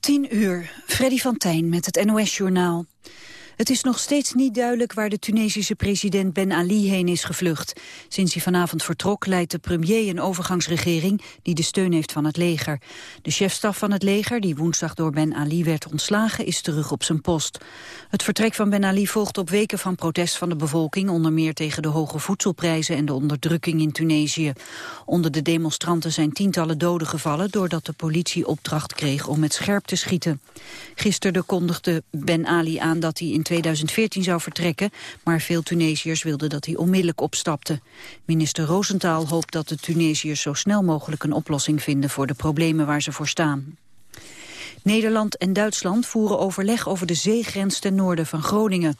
10 uur, Freddy van Tijn met het NOS-journaal. Het is nog steeds niet duidelijk waar de Tunesische president Ben Ali heen is gevlucht. Sinds hij vanavond vertrok leidt de premier een overgangsregering die de steun heeft van het leger. De chefstaf van het leger, die woensdag door Ben Ali werd ontslagen, is terug op zijn post. Het vertrek van Ben Ali volgt op weken van protest van de bevolking, onder meer tegen de hoge voedselprijzen en de onderdrukking in Tunesië. Onder de demonstranten zijn tientallen doden gevallen doordat de politie opdracht kreeg om met scherp te schieten. Gisteren kondigde Ben Ali aan dat hij in 2014 zou vertrekken, maar veel Tunesiërs wilden dat hij onmiddellijk opstapte. Minister Roosentaal hoopt dat de Tunesiërs zo snel mogelijk een oplossing vinden voor de problemen waar ze voor staan. Nederland en Duitsland voeren overleg over de zeegrens ten noorden van Groningen.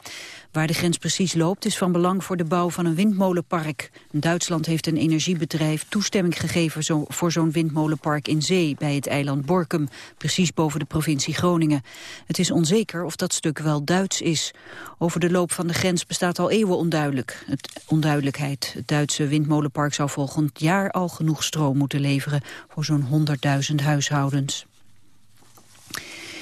Waar de grens precies loopt is van belang voor de bouw van een windmolenpark. Duitsland heeft een energiebedrijf toestemming gegeven voor zo'n windmolenpark in zee bij het eiland Borkum, precies boven de provincie Groningen. Het is onzeker of dat stuk wel Duits is. Over de loop van de grens bestaat al eeuwen onduidelijk. Het, onduidelijkheid. Het Duitse windmolenpark zou volgend jaar al genoeg stroom moeten leveren voor zo'n 100.000 huishoudens.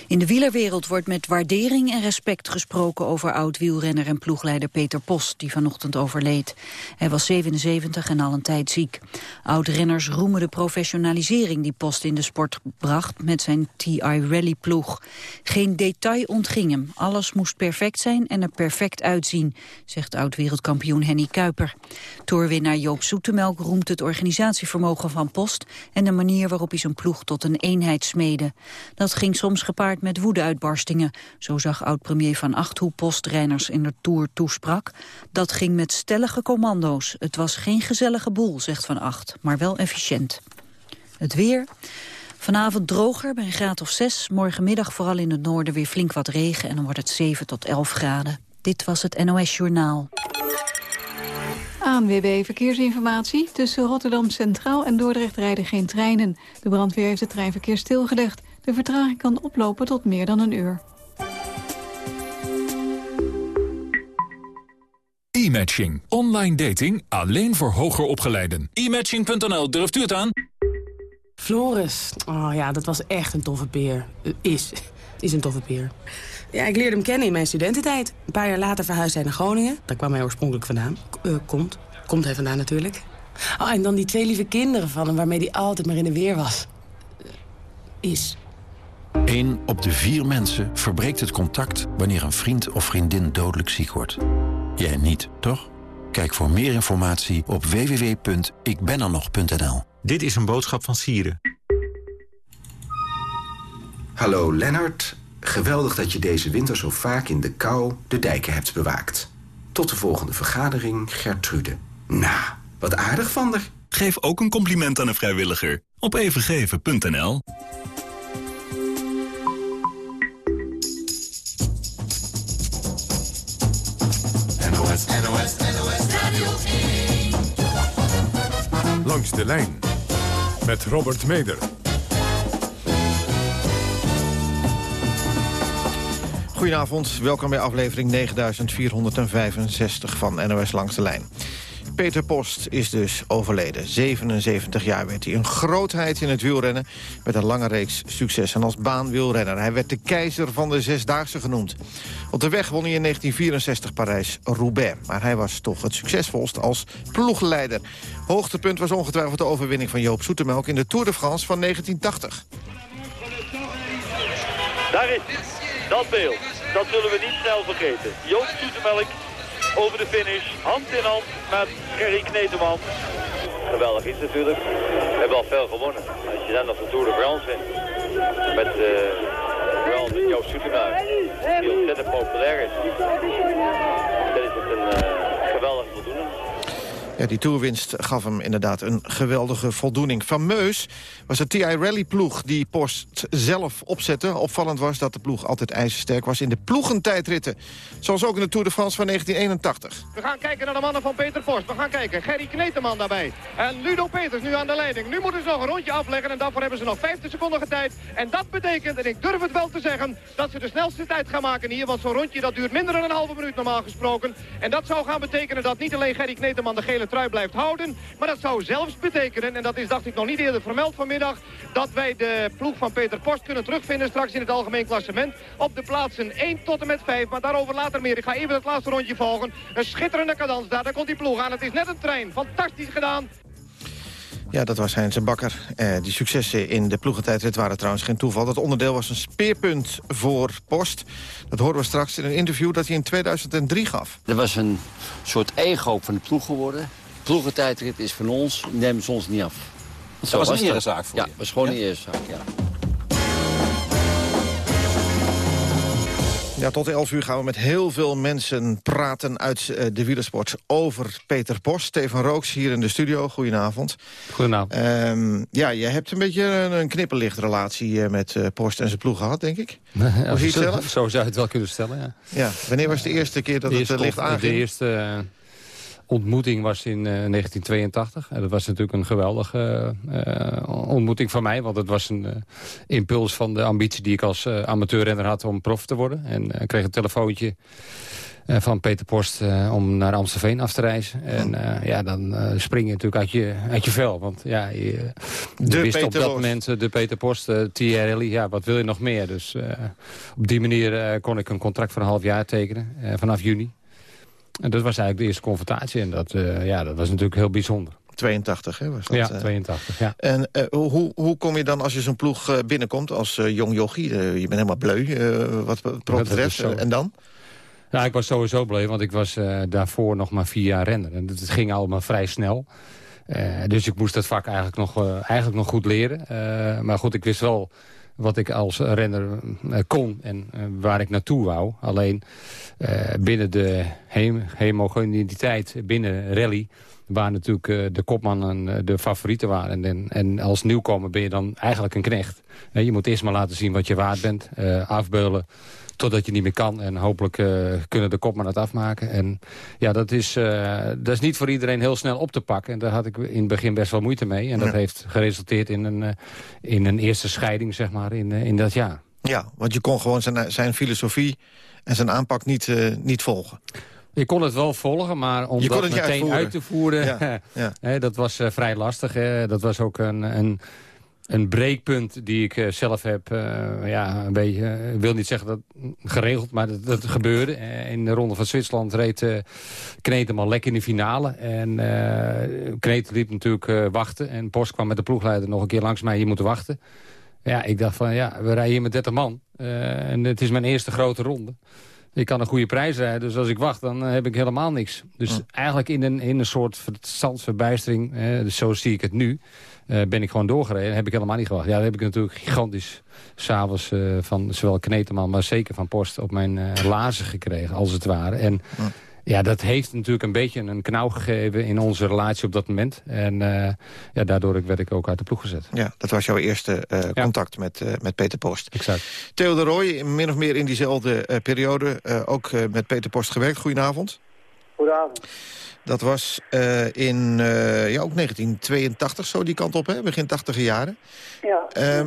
In de wielerwereld wordt met waardering en respect gesproken over oud-wielrenner en ploegleider Peter Post, die vanochtend overleed. Hij was 77 en al een tijd ziek. Oud-renners roemen de professionalisering die Post in de sport bracht met zijn TI Rally ploeg. Geen detail ontging hem. Alles moest perfect zijn en er perfect uitzien, zegt oud-wereldkampioen Henny Kuiper. Toerwinnaar Joop Zoetemelk roemt het organisatievermogen van Post en de manier waarop hij zijn ploeg tot een eenheid smeden. Dat ging soms gepaard met woedeuitbarstingen. Zo zag oud-premier Van Acht hoe postrenners in de Tour toesprak. Dat ging met stellige commando's. Het was geen gezellige boel, zegt Van Acht, maar wel efficiënt. Het weer... Vanavond droger bij een graad of 6. Morgenmiddag vooral in het noorden weer flink wat regen... en dan wordt het 7 tot 11 graden. Dit was het NOS Journaal. ANWB Verkeersinformatie. Tussen Rotterdam Centraal en Dordrecht rijden geen treinen. De brandweer heeft het treinverkeer stilgelegd. De vertraging kan oplopen tot meer dan een uur. E-matching. Online dating alleen voor hoger opgeleiden. E-matching.nl, durft u het aan? Floris. Oh ja, dat was echt een toffe peer. Uh, is. Is een toffe peer. Ja, ik leerde hem kennen in mijn studententijd. Een paar jaar later verhuisde hij naar Groningen. Daar kwam hij oorspronkelijk vandaan. Uh, komt. Komt hij vandaan natuurlijk. Oh, en dan die twee lieve kinderen van hem waarmee hij altijd maar in de weer was. Uh, is. Eén op de vier mensen verbreekt het contact wanneer een vriend of vriendin dodelijk ziek wordt. Jij niet, toch? Kijk voor meer informatie op www.ikbenernog.nl. Dit is een boodschap van Sieren. Hallo Lennart. Geweldig dat je deze winter zo vaak in de kou de dijken hebt bewaakt. Tot de volgende vergadering, Gertrude. Nou, wat aardig van haar. Geef ook een compliment aan een vrijwilliger op evengeven.nl. Langs de lijn met Robert Meder. Goedenavond, welkom bij aflevering 9465 van NOS Langs de Lijn. Peter Post is dus overleden. 77 jaar werd hij een grootheid in het wielrennen... met een lange reeks successen als baanwielrenner. Hij werd de keizer van de Zesdaagse genoemd. Op de weg won hij in 1964 Parijs-Roubaix. Maar hij was toch het succesvolst als ploegleider. Hoogtepunt was ongetwijfeld de overwinning van Joop Zoetemelk... in de Tour de France van 1980. Daar is dat beeld. Dat zullen we niet snel vergeten. Joop Zoetemelk over de finish. Hand in hand met Gerry Kneteman. Geweldig is natuurlijk. We hebben al veel gewonnen. Als je dan nog de Tour de France wint. Met, uh, vooral met Joost Soetemelk. Die ontzettend populair is. Dan is het een uh, voldoening. Ja, die toerwinst gaf hem inderdaad een geweldige voldoening. Fameus was de TI Rally ploeg die Post zelf opzette. Opvallend was dat de ploeg altijd ijzersterk was in de ploegentijdritten. Zoals ook in de Tour de France van 1981. We gaan kijken naar de mannen van Peter Post. We gaan kijken. Gerry Kneteman daarbij. En Ludo Peters nu aan de leiding. Nu moeten ze nog een rondje afleggen en daarvoor hebben ze nog 50 seconden tijd. En dat betekent, en ik durf het wel te zeggen, dat ze de snelste tijd gaan maken hier. Want zo'n rondje dat duurt minder dan een halve minuut normaal gesproken. En dat zou gaan betekenen dat niet alleen Gerry Kneteman de gele trui blijft houden. Maar dat zou zelfs betekenen, en dat is dacht ik nog niet eerder vermeld vanmiddag... dat wij de ploeg van Peter Post kunnen terugvinden straks in het algemeen klassement... op de plaatsen 1 tot en met 5, maar daarover later meer. Ik ga even het laatste rondje volgen. Een schitterende cadans daar, daar komt die ploeg aan. Het is net een trein, fantastisch gedaan. Ja, dat was Heinz Bakker. Eh, die successen in de ploegentijdrit waren trouwens geen toeval. Dat onderdeel was een speerpunt voor Post. Dat horen we straks in een interview dat hij in 2003 gaf. Er was een soort ego van de ploeg geworden. Ploegentijdrit is van ons, nemen ze ons niet af. Dat was een erezaak voor ja, je? Ja, was gewoon ja? een erezaak, ja. Ja, tot 11 uur gaan we met heel veel mensen praten uit uh, de wielersport over Peter Post. Stefan Rooks hier in de studio. Goedenavond. Goedenavond. Um, ja, je hebt een beetje een, een knipperlichtrelatie uh, met uh, Post en zijn ploeg gehad, denk ik. ja, Hoe zie je het zelf? Zo zou je het wel kunnen stellen, ja. ja. Wanneer was de eerste keer dat het licht aanging? De eerste ontmoeting was in 1982. En dat was natuurlijk een geweldige ontmoeting van mij. Want het was een impuls van de ambitie die ik als amateurrenner had om prof te worden. En ik kreeg een telefoontje van Peter Post om naar Amstelveen af te reizen. En ja, dan spring je natuurlijk uit je, uit je vel. Want ja, je, de wist Peter op dat Post. moment de Peter Post, TRL, ja, wat wil je nog meer? Dus op die manier kon ik een contract voor een half jaar tekenen, vanaf juni. En dat was eigenlijk de eerste confrontatie. En dat, ja, dat was natuurlijk heel bijzonder. 82, hè? Was dat, ja, 82, ja. En uh, hoe, hoe kom je dan als je zo'n ploeg binnenkomt als uh, jong jochie? je bent helemaal bleu, wat betreft. en dan? Ja, ik was sowieso bleu, want ik was daarvoor nog maar vier jaar renner. En het ging allemaal vrij snel. dus ik moest dat vak eigenlijk nog, eigenlijk nog goed leren. maar goed, ik wist wel wat ik als renner kon en waar ik naartoe wou. Alleen binnen de hem homogeniteit, binnen rally waar natuurlijk de kopman uh, de favorieten waren. En, en als nieuwkomer ben je dan eigenlijk een knecht. Je moet eerst maar laten zien wat je waard bent. afbeulen totdat je niet meer kan. En hopelijk kunnen de kopman het afmaken. En ja, dat is, dat is niet voor iedereen heel snel op te pakken. En daar had ik in het begin best wel moeite mee. En dat Ja. heeft geresulteerd in een, in een eerste scheiding, zeg maar, in, in dat jaar. Ja, want je kon gewoon zijn, zijn filosofie en zijn aanpak niet, niet volgen. Ik kon het wel volgen, maar om Je dat het meteen uitvoeren. uit te voeren... Ja, ja. hè, dat was vrij lastig. Hè. Dat was ook een, een, een breekpunt die ik uh, zelf heb... ja, een beetje, ik wil niet zeggen dat geregeld, maar dat, dat gebeurde. in de Ronde van Zwitserland reed Kneteman lekker in de finale. En Kneten liep natuurlijk wachten. En Post kwam met de ploegleider nog een keer langs mij. Je moet wachten. Ja, ik dacht van, ja, we rijden hier met 30 man. en het is mijn eerste grote ronde. Ik kan een goede prijs rijden, dus als ik wacht, dan heb ik helemaal niks. Dus eigenlijk in een, in een soort verstandsverbijstering, eh, dus zo zie ik het nu, eh, ben ik gewoon doorgereden. Heb ik helemaal niet gewacht. Ja, dat heb ik natuurlijk gigantisch s'avonds uh, van zowel Kneteman, maar zeker van Post op mijn uh, lazen gekregen, als het ware. En ja, dat heeft natuurlijk een beetje een knauw gegeven in onze relatie op dat moment. En uh, ja, daardoor werd ik ook uit de ploeg gezet. Ja, dat was jouw eerste uh, Ja. contact met, uh, met Peter Post. Exact. Theo de Rooij, min of meer in diezelfde uh, periode, uh, ook uh, met Peter Post gewerkt. Goedenavond. Goedenavond. Dat was uh, in uh, ja, ook 1982 zo die kant op, hè? begin 80 jaren. Ja. Uh,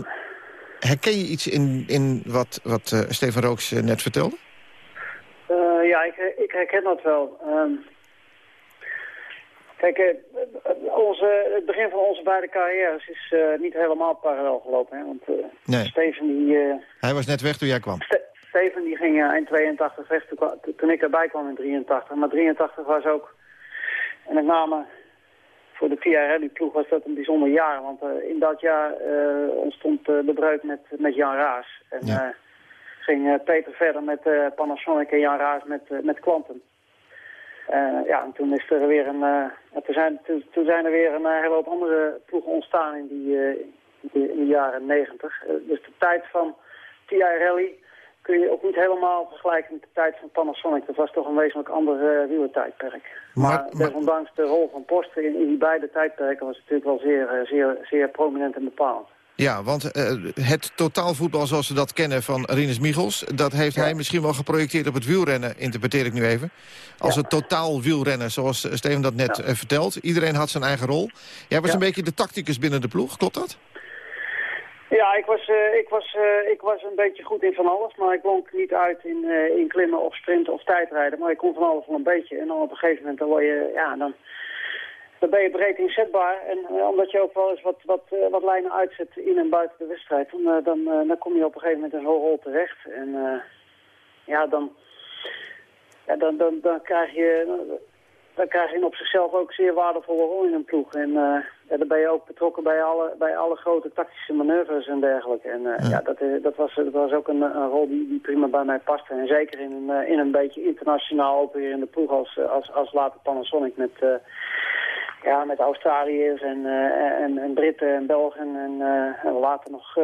herken je iets in, in wat, wat uh, Stefan Rooks net vertelde? Ja, ik, ik herken dat wel. Um, kijk, onze, het begin van onze beide carrières is niet helemaal parallel gelopen. Hè? Want nee. Steven die... Hij was net weg toen jij kwam. Ste Steven die ging in 82 weg toen, toen ik erbij kwam in 83. Maar 83 was ook, en met name voor de TRL-ploeg was dat een bijzonder jaar. Want uh, in dat jaar uh, ontstond uh, de breuk met, met Jan Raas. En ja. ging Peter verder met Panasonic en Jan Raas met, met Quantum. Ja, en toen is er weer een, toen, zijn, toen, toen zijn er weer een hele hoop andere ploegen ontstaan in die, in de, in de jaren negentig. Dus de tijd van TI Rally kun je ook niet helemaal vergelijken met de tijd van Panasonic. Dat was toch een wezenlijk ander uh, wielertijdperk. Maar, maar, maar desondanks de rol van Posten in, in die beide tijdperken was natuurlijk wel zeer, uh, zeer, zeer prominent en bepalend. Ja, want uh, het totaalvoetbal zoals we dat kennen van Rinus Michels... dat heeft ja. hij misschien wel geprojecteerd op het wielrennen, interpreteer ik nu even. Als ja. het totaal wielrennen, zoals Steven dat net ja. vertelt. Iedereen had zijn eigen rol. Jij was een beetje de tacticus binnen de ploeg, klopt dat? Ja, ik was, uh, ik, was, uh, ik was een beetje goed in van alles, maar ik blonk niet uit in, uh, in klimmen of sprinten of tijdrijden. Maar ik kon van alles wel een beetje. En dan op een gegeven moment dan word je, ja, dan, dan ben je breed inzetbaar. En omdat je ook wel eens wat, wat, wat lijnen uitzet in en buiten de wedstrijd, dan, dan, dan kom je op een gegeven moment in zo'n rol terecht. En ja, dan, ja, dan, dan, dan krijg je dan krijg je op zichzelf ook zeer waardevolle rol in een ploeg. En ja, dan ben je ook betrokken bij alle, bij alle grote tactische manoeuvres en dergelijke. En uh, ja. dat, dat, was, dat was ook een, een rol die, die prima bij mij paste. En zeker in een, in een beetje internationaal opererende ploeg als, als, als later Panasonic met, uh, ja, met Australiërs en, en, en Britten en Belgen en, en later nog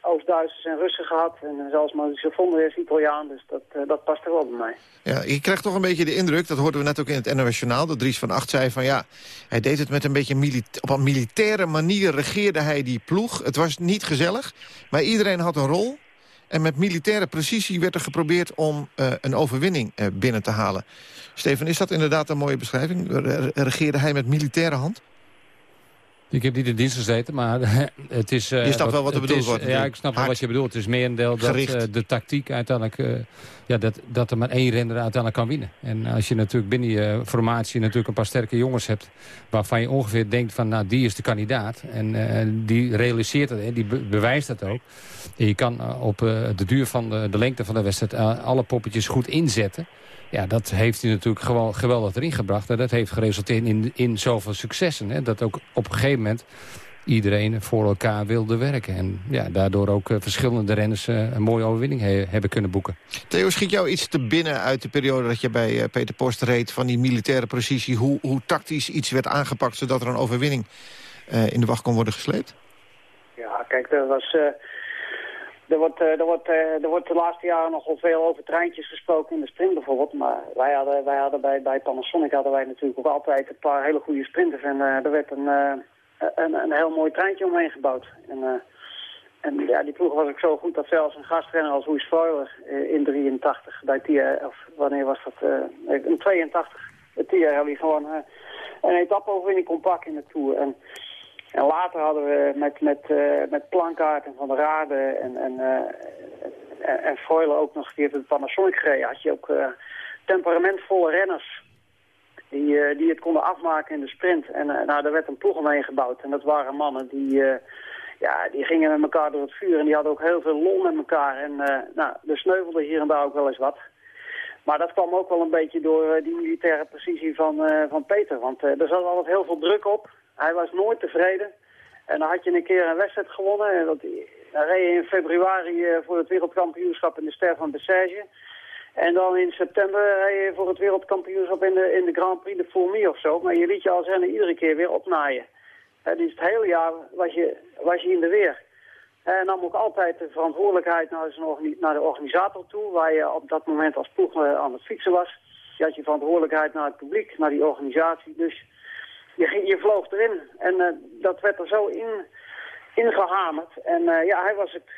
Oost-Duitsers en Russen gehad. En zelfs Mauricio Vonder is Italiaan, dus dat, uh, dat past er wel bij mij. Ja, je krijgt toch een beetje de indruk, dat hoorden we net ook in het NOS Journaal... dat Dries van Acht zei van ja, hij deed het met een beetje op een militaire manier... regeerde hij die ploeg. Het was niet gezellig, maar iedereen had een rol. En met militaire precisie werd er geprobeerd om uh, een overwinning uh, binnen te halen. Steven, is dat inderdaad een mooie beschrijving? Regeerde hij met militaire hand? Ik heb niet in dienst gezeten, maar het is... Uh, je snapt wel wat er bedoeld wordt. Ja, ik snap wel wat je bedoelt. Het is meer een deel dat uh, de tactiek uiteindelijk... Ja, dat, dat er maar één renner uiteindelijk kan winnen. En als je natuurlijk binnen je formatie natuurlijk een paar sterke jongens hebt... waarvan je ongeveer denkt van, nou, die is de kandidaat. En die realiseert het, die bewijst dat ook. En je kan op de duur van de, de lengte van de wedstrijd... alle poppetjes goed inzetten. Ja, dat heeft hij natuurlijk gewoon geweldig erin gebracht. En dat heeft geresulteerd in, in zoveel successen. Hè? Dat ook op een gegeven moment iedereen voor elkaar wilde werken. En ja, daardoor ook uh, verschillende renners uh, een mooie overwinning he hebben kunnen boeken. Theo, schiet jou iets te binnen uit de periode dat je bij uh, Peter Post reed... van die militaire precisie, hoe, hoe tactisch iets werd aangepakt... zodat er een overwinning in de wacht kon worden gesleept? Ja, kijk, dat was... Er wordt, er, wordt, er wordt de laatste jaren nogal veel over treintjes gesproken in de sprint bijvoorbeeld. Maar wij hadden, wij hadden bij, bij Panasonic hadden wij natuurlijk ook altijd een paar hele goede sprinters. En er werd een, een, een heel mooi treintje omheen gebouwd. En, en ja, die ploeg was ook zo goed dat zelfs een gastrenner als Louis Feuer in 83 bij TIA, of wanneer was dat, uh, in 82, TIA Rally gewoon uh, een etappe-overwinning kon pakken in de Tour. En, en later hadden we met, met, uh, met Plankaart en Van der Rade en, en, uh, en ook nog, die heeft het Panasonic gereden, had je ook temperamentvolle renners die, die het konden afmaken in de sprint. En nou, er werd een ploeg omheen gebouwd en dat waren mannen die... ja, die gingen met elkaar door het vuur en die hadden ook heel veel lol met elkaar. En nou, er sneuvelde hier en daar ook wel eens wat. Maar dat kwam ook wel een beetje door die militaire precisie van, van Peter. Want er zat altijd heel veel druk op. Hij was nooit tevreden. En dan had je een keer een wedstrijd gewonnen. En dat, dan reed je in februari eh, voor het wereldkampioenschap in de Ster van. En dan in september reed je voor het wereldkampioenschap in de, in de Grand Prix de Fourmi of zo. Maar je liet je als renner iedere keer weer opnaaien. dus het hele jaar was je, was je in de weer. En nam ook altijd de verantwoordelijkheid naar, naar de organisator toe, waar je op dat moment als ploeg eh, aan het fietsen was. Je had je verantwoordelijkheid naar het publiek, naar die organisatie. Dus je, je vloog erin. En uh, dat werd er zo in, ingehamerd. En uh, ja, hij was het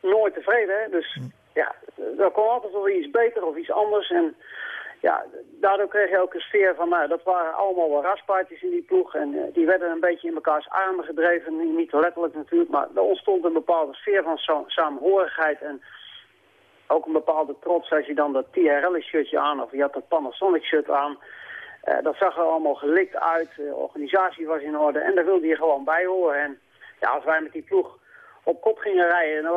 nooit tevreden. Dus hm. Ja, er kwam altijd wel iets beter of iets anders. En ja, daardoor kreeg je ook een sfeer van, nou, dat waren allemaal wel in die ploeg. En uh, die werden een beetje in mekaars armen gedreven. Niet letterlijk natuurlijk, maar er ontstond een bepaalde sfeer van samenhorigheid. En ook een bepaalde trots als je dan dat TRL-shirtje aan of je had dat Panasonic-shirt aan... Uh, dat zag er allemaal gelikt uit, de organisatie was in orde en daar wilde je gewoon bij horen. En ja, als wij met die ploeg op kop gingen rijden, dan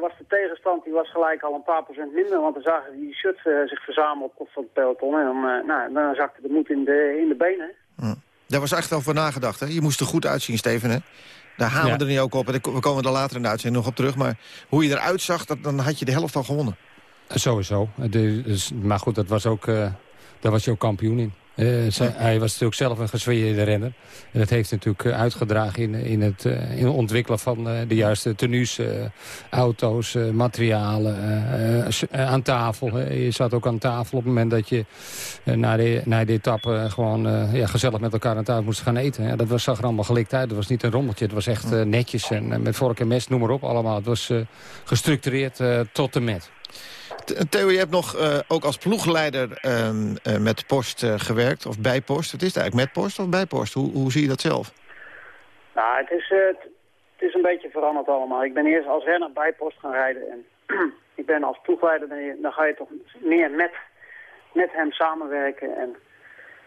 was de tegenstand die was gelijk al een paar procent minder. Want dan zagen die shirts uh, zich verzamelen op kop van het peloton. En dan, uh, nou, dan zakte de moed in de, in de benen. Hm. Daar was echt al voor nagedacht. Hè? Je moest er goed uitzien, Steven. Hè? Daar gaan we er niet ook op. En we komen er later in de uitzending nog op terug. Maar hoe je eruit zag, dat, dan had je de helft al gewonnen. Sowieso. De, dus, maar goed, dat was ook, daar was je ook kampioen in. Uh, hij was natuurlijk zelf een gesweerde renner. En dat heeft natuurlijk eh, uitgedragen in, in, het, uh, in het ontwikkelen van de juiste tenues, auto's, materialen, aan tafel. Je zat ook aan tafel op het moment dat je na, de, na de etappe gewoon ja, gezellig met elkaar aan tafel moest gaan eten. Dat was, zag er allemaal gelikt uit. Het was niet een rommeltje, het was echt netjes en met vork en mes, noem maar op allemaal. Het was gestructureerd tot en met. Theo, je hebt nog uh, ook als ploegleider uh, uh, met Post gewerkt, of bij Post. Wat is het eigenlijk, met Post of bij Post? Hoe, hoe zie je dat zelf? Nou, het is, het, het is een beetje veranderd allemaal. Ik ben eerst als renner bij Post gaan rijden. En ik ben als ploegleider, dan ga je toch meer met, met hem samenwerken. En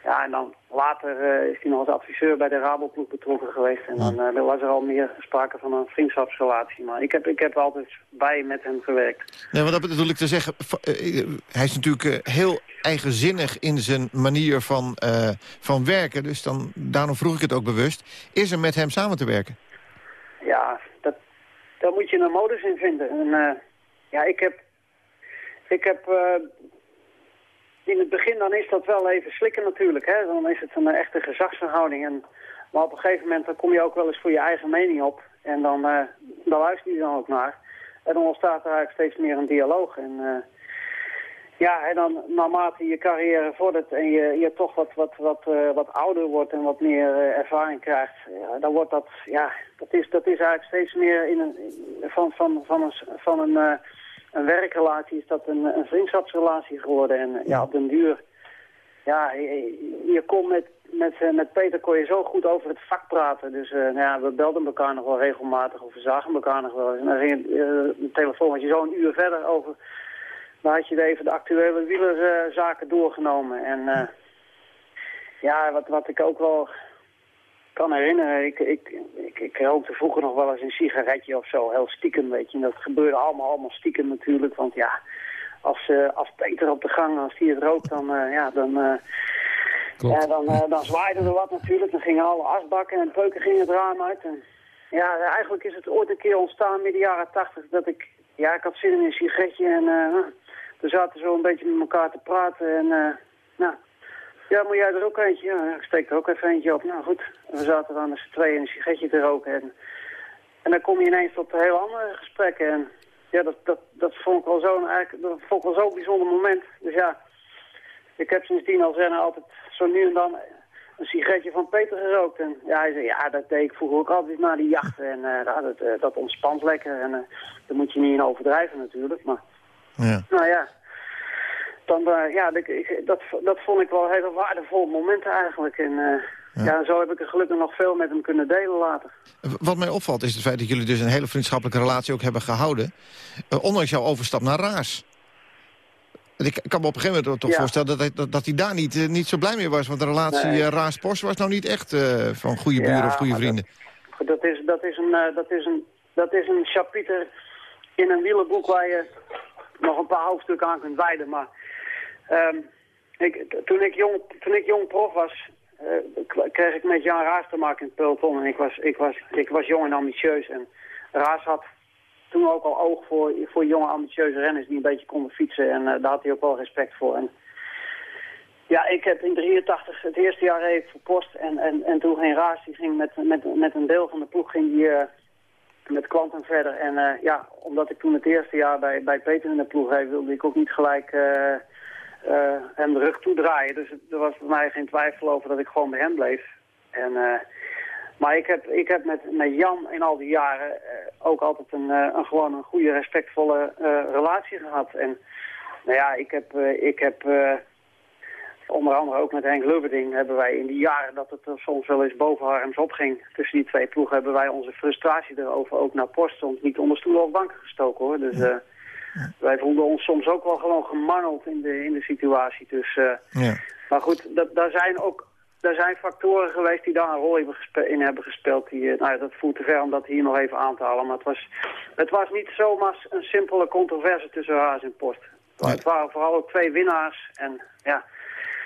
Ja, en dan later is hij nog als adviseur bij de Raboploeg betrokken geweest. En dan uh, was er al meer sprake van een vriendschapsrelatie. Maar ik heb, ik heb altijd bij met hem gewerkt. Nee, maar dat bedoel ik te zeggen. hij is natuurlijk heel eigenzinnig in zijn manier van, van werken. Dus dan, daarom vroeg ik het ook bewust. Is er met hem samen te werken? Ja, dat, daar moet je een modus in vinden. En, ja, ik heb... Ik heb in het begin dan is dat wel even slikken natuurlijk. Hè? Dan is het een echte gezagsverhouding. En, maar op een gegeven moment dan kom je ook wel eens voor je eigen mening op. En dan, uh, dan luister je dan ook naar. En dan ontstaat er eigenlijk steeds meer een dialoog. En uh, ja, en dan naarmate je carrière vordert en je, je toch wat, wat, wat, wat ouder wordt en wat meer ervaring krijgt, ja, dan wordt dat, ja, dat is, dat is eigenlijk steeds meer in een, van, van, van een, van een een werkrelatie is dat een, een vriendschapsrelatie geworden. En ja, op den duur, ja, je, je kon met, met, eh, met Peter kon je zo goed over het vak praten. Dus uh, nou ja, we belden elkaar nog wel regelmatig of we zagen elkaar nog wel. En dan ging uh, de telefoon had je zo een uur verder over. Dan had je even de actuele wielerzaken doorgenomen. En ja, wat, wat ik ook wel kan herinneren, ik, ik, ik, ik rookte vroeger nog wel eens een sigaretje of zo, heel stiekem, weet je. En dat gebeurde allemaal, allemaal stiekem natuurlijk, want ja, als, uh, als Peter op de gang, als hij het rookt, dan, uh, ja, dan, uh, ja, dan, dan zwaaide er wat natuurlijk. Dan gingen alle asbakken en peuken gingen het raam uit. En, ja, eigenlijk is het ooit een keer ontstaan midden jaren tachtig dat ik, ja, ik had zin in een sigaretje en we zaten zo een beetje met elkaar te praten en, nou, ja, moet jij er ook eentje? Ja, ik steek er ook even eentje op. Nou goed, we zaten dan met z'n tweeën een sigaretje te roken. En, en dan kom je ineens tot heel andere gesprekken. En ja, dat, dat, dat vond ik wel zo'n ik wel zo'n bijzonder moment. Dus ja, ik heb sindsdien al zeggen altijd zo nu en dan een sigaretje van Peter gerookt. En ja, hij zei, ja, dat deed ik vroeger ook altijd na die jachten. En uh, dat, uh, dat ontspant lekker. En uh, daar moet je niet in overdrijven natuurlijk. Maar ja. nou ja, dan, uh, ja, dat, dat vond ik wel hele waardevolle momenten eigenlijk. En uh, ja. zo heb ik er gelukkig nog veel met hem kunnen delen later. Wat mij opvalt is het feit dat jullie dus een hele vriendschappelijke relatie ook hebben gehouden. Uh, ondanks jouw overstap naar Raas. Ik kan me op een gegeven moment toch ja. voorstellen dat hij, dat, dat hij daar niet, niet zo blij mee was. Want de relatie nee. Raas-Post was nou niet echt van goede buren of goede vrienden. Dat, dat, is, dat, is een, dat, is een, dat is een chapiter in een wielenboek waar je nog een paar hoofdstukken aan kunt wijden. Maar Um, ik, toen, ik jong, toen ik jong prof was, uh, kreeg ik met Jan Raas te maken in het peloton. En ik was, ik, was, ik was jong en ambitieus. En Raas had toen ook al oog voor, voor jonge ambitieuze renners die een beetje konden fietsen. En uh, daar had hij ook wel respect voor. En, ja, ik heb in 83 het eerste jaar even voor post. En, en, en toen ging Raas, die ging met, met, met een deel van de ploeg ging die, uh, met Quantum verder. En ja, omdat ik toen het eerste jaar bij, bij Peter in de ploeg reed, wilde ik ook niet gelijk hem de rug toedraaien. Dus er was voor mij geen twijfel over dat ik gewoon bij hem bleef. En, uh, maar ik heb, ik heb met, met Jan in al die jaren uh, ook altijd een, een, gewoon een goede, respectvolle relatie gehad. En nou ja, ik heb, ik heb onder andere ook met Henk Lubberding hebben wij in die jaren dat het er soms wel eens boven Harms opging tussen die twee ploegen, hebben wij onze frustratie erover ook naar post soms niet onder stoelen of banken gestoken hoor. Dus wij voelden ons soms ook wel gewoon gemangeld in de, in de situatie. Dus, uh, ja. Maar goed, dat, daar zijn ook daar zijn factoren geweest die daar een rol in hebben gespeeld. Die, uh, nou ja, dat voelt te ver om dat hier nog even aan te halen. Maar het was, het was niet zomaar een simpele controverse tussen Haas en Post. Het waren vooral ook twee winnaars. En, ja.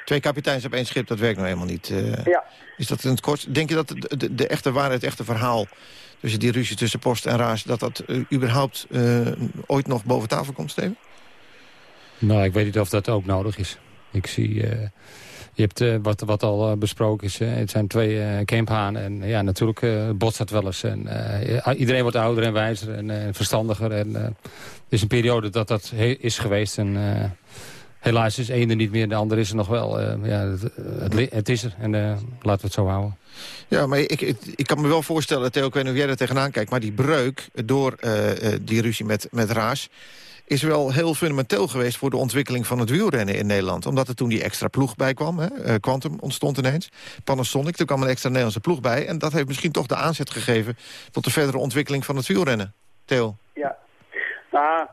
Twee kapiteins op één schip, dat werkt nou helemaal niet. Uh, ja. Is dat in het kort? Denk je dat de, de, de echte waarheid, het echte verhaal tussen die ruzie tussen Post en Raas... dat dat uh, überhaupt uh, ooit nog boven tafel komt, Steven? Nou, ik weet niet of dat ook nodig is. Ik zie... Uh, je hebt wat, wat al besproken is. het zijn twee uh, camphanen. En ja, natuurlijk uh, botst dat wel eens. En, iedereen wordt ouder en wijzer en verstandiger. En het is een periode dat dat is geweest. En helaas is de ene niet meer, de andere is er nog wel. ja, het, het, het, is er. En laten we het zo houden. Ja, maar ik, ik, ik, kan me wel voorstellen, Theo, ik weet niet of jij er tegenaan kijkt... maar die breuk door uh, die ruzie met, met Raas is wel heel fundamenteel geweest voor de ontwikkeling van het wielrennen in Nederland. Omdat er toen die extra ploeg bij kwam. Hè? Uh, Quantum ontstond ineens. Panasonic, er kwam een extra Nederlandse ploeg bij. En dat heeft misschien toch de aanzet gegeven tot de verdere ontwikkeling van het wielrennen. Theo? Ja, nou,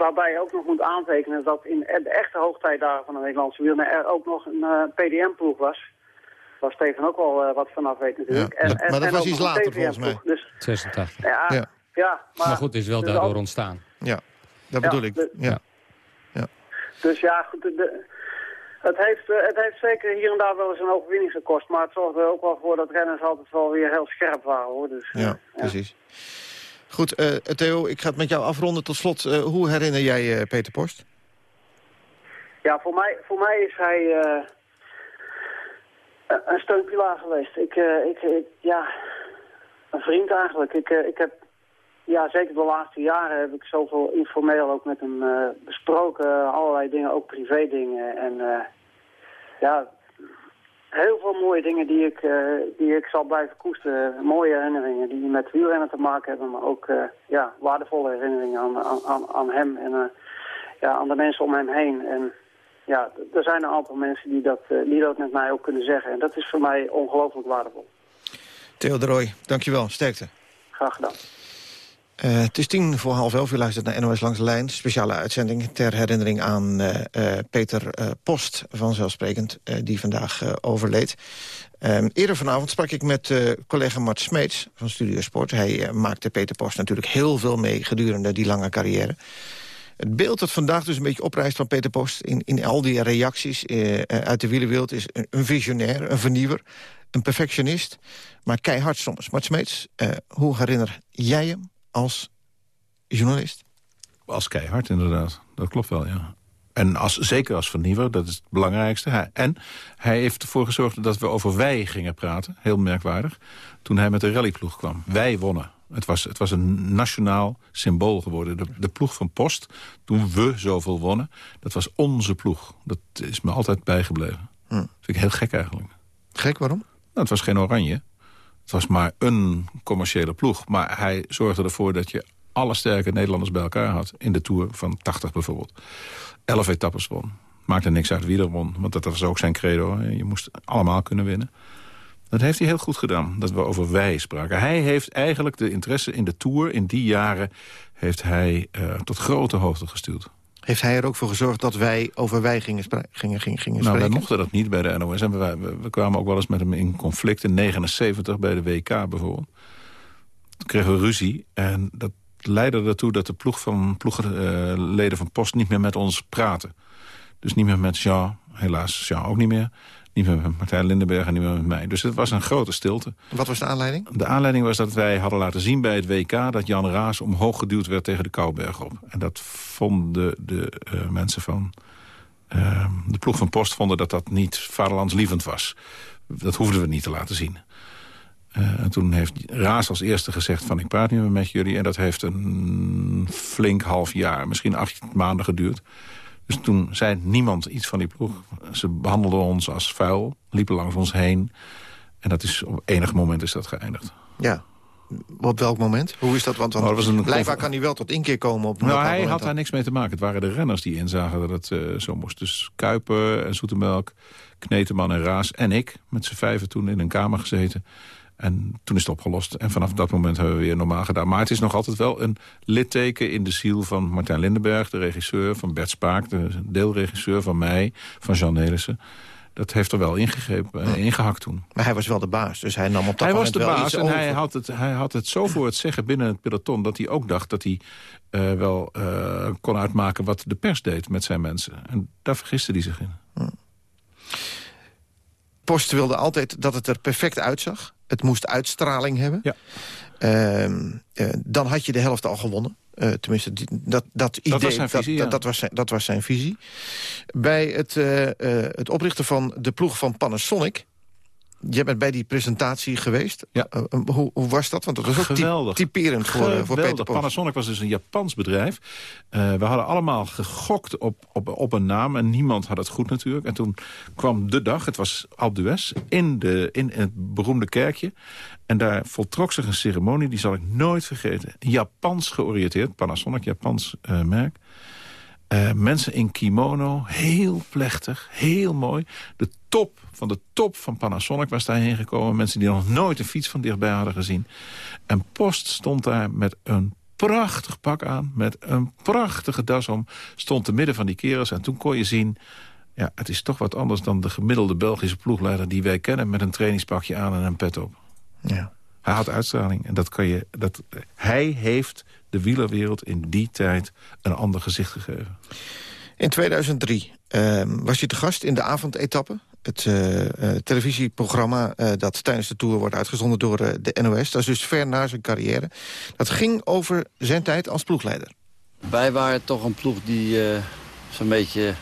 waarbij je ook nog moet aantekenen dat in de echte hoogtijdagen van de Nederlandse wielrennen er ook nog een uh, PDM-ploeg was. Waar Steven ook wel uh, wat vanaf weet natuurlijk. Ja, en, en, maar dat was iets later volgens mij. Dus, 86. Ja, ja. ja maar, maar, goed, het is wel dus daardoor ontstaan. Ja, dat bedoel ik. ja. ja. Dus ja, goed, de, het heeft, het heeft zeker hier en daar wel eens een overwinning gekost. Maar het zorgde er ook wel voor dat renners altijd wel weer heel scherp waren. hoor. Dus, ja, precies. Goed, uh, Theo, ik ga het met jou afronden. Tot slot, uh, hoe herinner jij uh, Peter Post? Ja, voor mij, voor mij is hij een steunpilaar geweest. Ik, ik, ik, ja, een vriend eigenlijk. Ik, ik heb, ja, zeker de laatste jaren heb ik zoveel informeel ook met hem besproken. Allerlei dingen, ook privé dingen. En ja, mooie dingen die ik, uh, die ik zal blijven koesteren. Mooie herinneringen die met wielrennen te maken hebben. Maar ook uh, ja, waardevolle herinneringen aan, aan, aan hem en uh, ja, aan de mensen om hem heen. En ja, er zijn een aantal mensen die dat, die dat met mij ook kunnen zeggen. En dat is voor mij ongelooflijk waardevol. Theo de Roy, dankjewel. Sterkte. Graag gedaan. Uh, het is tien voor half elf. U luistert naar NOS Langs de Lijn. Speciale uitzending ter herinnering aan uh, uh, Peter Post, vanzelfsprekend, die vandaag overleed. Ehm, eerder vanavond sprak ik met collega Mart Smeets van Studio Sport. Hij maakte Peter Post natuurlijk heel veel mee gedurende die lange carrière. Het beeld dat vandaag dus een beetje oprijst van Peter Post... in, in al die reacties uit de wielenwereld is een, een, visionair, een vernieuwer... een perfectionist, maar keihard soms. Mart Smeets, hoe herinner jij hem als journalist? Als keihard, inderdaad. Dat klopt wel, ja. En als, zeker als vernieuwer, dat is het belangrijkste. En hij heeft ervoor gezorgd dat we over wij gingen praten. Heel merkwaardig. Toen hij met de rallyploeg kwam. Wij wonnen. Het was, het was een nationaal symbool geworden. De, de ploeg van Post, toen we zoveel wonnen... dat was onze ploeg. Dat is me altijd bijgebleven. Hm. Dat vind ik heel gek eigenlijk. Gek, waarom? Nou, het was geen oranje. Het was maar een commerciële ploeg. Maar hij zorgde ervoor dat je alle sterke Nederlanders bij elkaar had. In de Tour van 80 bijvoorbeeld. Elf etappes won. Maakte niks uit wie er won. Want dat was ook zijn credo. Je moest allemaal kunnen winnen. Dat heeft hij heel goed gedaan, dat we over wij spraken. Hij heeft eigenlijk de interesse in de Tour in die jaren... heeft hij uh, tot grote hoogte gestuurd. Heeft hij er ook voor gezorgd dat wij over wij gingen, gingen, gingen, gingen nou, wij mochten dat niet bij de NOS. En we, we, kwamen ook wel eens met hem in conflict. In 79 bij de WK bijvoorbeeld. Toen kregen we ruzie. En dat leidde ertoe dat de ploeg van, ploegleden uh, van Post niet meer met ons praten. Dus niet meer met Jean. Helaas Jean ook niet meer. Niet meer met Martijn Lindenberg en niet meer met mij. Dus het was een grote stilte. Wat was de aanleiding? De aanleiding was dat wij hadden laten zien bij het WK... dat Jan Raas omhoog geduwd werd tegen de Kouberg op. En dat vonden de uh, mensen van... Uh, de ploeg van Post vonden dat dat niet vaderlandslievend was. Dat hoefden we niet te laten zien. Uh, en toen heeft Raas als eerste gezegd van ik praat niet meer met jullie. En dat heeft een flink half jaar, misschien acht maanden geduurd. Dus toen zei niemand iets van die ploeg. Ze behandelden ons als vuil, liepen langs ons heen. En dat is, op enig moment is dat geëindigd. Ja, op welk moment? Hoe is dat? Want, want nou, dat blijkbaar kan hij wel tot inkeer komen. Op nou, hij had daar niks mee te maken. Het waren de renners die inzagen dat het uh, zo moest. Dus Kuiper en Zoetemelk, Kneteman en Raas en ik... met z'n vijven toen in een kamer gezeten... En toen is het opgelost. En vanaf dat moment hebben we weer normaal gedaan. Maar het is nog altijd wel een litteken in de ziel van Martijn Lindenberg... de regisseur, van Bert Spaak, de deelregisseur van mij, van Jean Nelissen. Dat heeft er wel ingegrepen, uh, ingehakt toen. Maar hij was wel de baas, dus hij nam op dat hij moment was de baas en hij had, het, hij had het zo voor het zeggen binnen het peloton... dat hij ook dacht dat hij uh, wel uh, kon uitmaken wat de pers deed met zijn mensen. En daar vergiste hij zich in. Post wilde altijd dat het er perfect uitzag. Het moest uitstraling hebben. Ja. Uh, uh, dan had je de helft al gewonnen. Uh, tenminste, die, dat, dat idee, dat was, zijn visie, dat, ja. dat, was zijn, dat was zijn visie. Bij het, het oprichten van de ploeg van Panasonic... Jij bent bij die presentatie geweest. Ja. Uh, hoe, hoe, was dat? Want dat was ook Geweldig. typerend voor, Geweldig. voor Peter Post. Panasonic was dus een Japans bedrijf. Uh, we hadden allemaal gegokt op, op, op een naam. En niemand had het goed natuurlijk. En toen kwam de dag, het was Alpe d'Huez, in, de, in het beroemde kerkje. En daar voltrok zich een ceremonie, die zal ik nooit vergeten. Japans georiënteerd, Panasonic, Japans uh, merk. Uh, mensen in kimono, heel plechtig, heel mooi. De top van de top van Panasonic was daarheen gekomen. Mensen die nog nooit een fiets van dichtbij hadden gezien. En Post stond daar met een prachtig pak aan, met een prachtige das om. Stond te midden van die kerels en toen kon je zien... ja, het is toch wat anders dan de gemiddelde Belgische ploegleider... die wij kennen met een trainingspakje aan en een pet op. Ja. Hij had uitstraling en dat kan je, dat, hij heeft de wielerwereld in die tijd een ander gezicht gegeven. In 2003 uh, was je te gast in de avondetappe. Het uh, uh, televisieprogramma uh, dat tijdens de Tour wordt uitgezonden door de NOS. Dat is dus ver na zijn carrière. Dat ging over zijn tijd als ploegleider. Wij waren toch een ploeg die zo'n beetje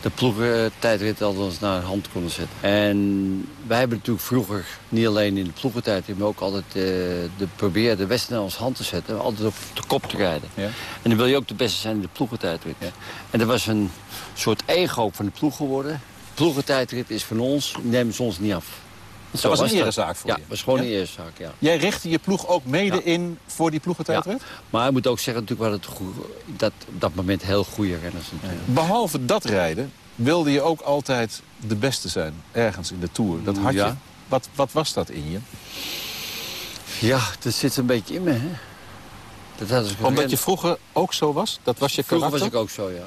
de ploegentijdrit althans naar de hand konden zetten. En wij hebben natuurlijk vroeger, niet alleen in de ploegentijd... maar ook altijd uh, de, proberen de Westen naar ons hand te zetten. Altijd op de kop te rijden. Ja. En dan wil je ook de beste zijn in de ploegentijdrit. Ja. En dat was een soort ego van de ploeg geworden. De ploegentijdrit is van ons, nemen ze ons niet af. Dat was, was een erezaak voor ja, je? Ja, was gewoon ja? een erezaak, ja. Jij richtte je ploeg ook mede ja. in voor die ploegentijdrit? Ja. Maar ik moet ook zeggen, natuurlijk waren het goed, dat, op dat moment heel goede renners. Behalve dat rijden wilde je ook altijd de beste zijn, ergens in de Tour. Dat had je. Wat, wat was dat in je? Ja, dat zit een beetje in me, hè. Dat Omdat je vroeger ook zo was? Dat was je Vroeger karakter? was ik ook zo, ja.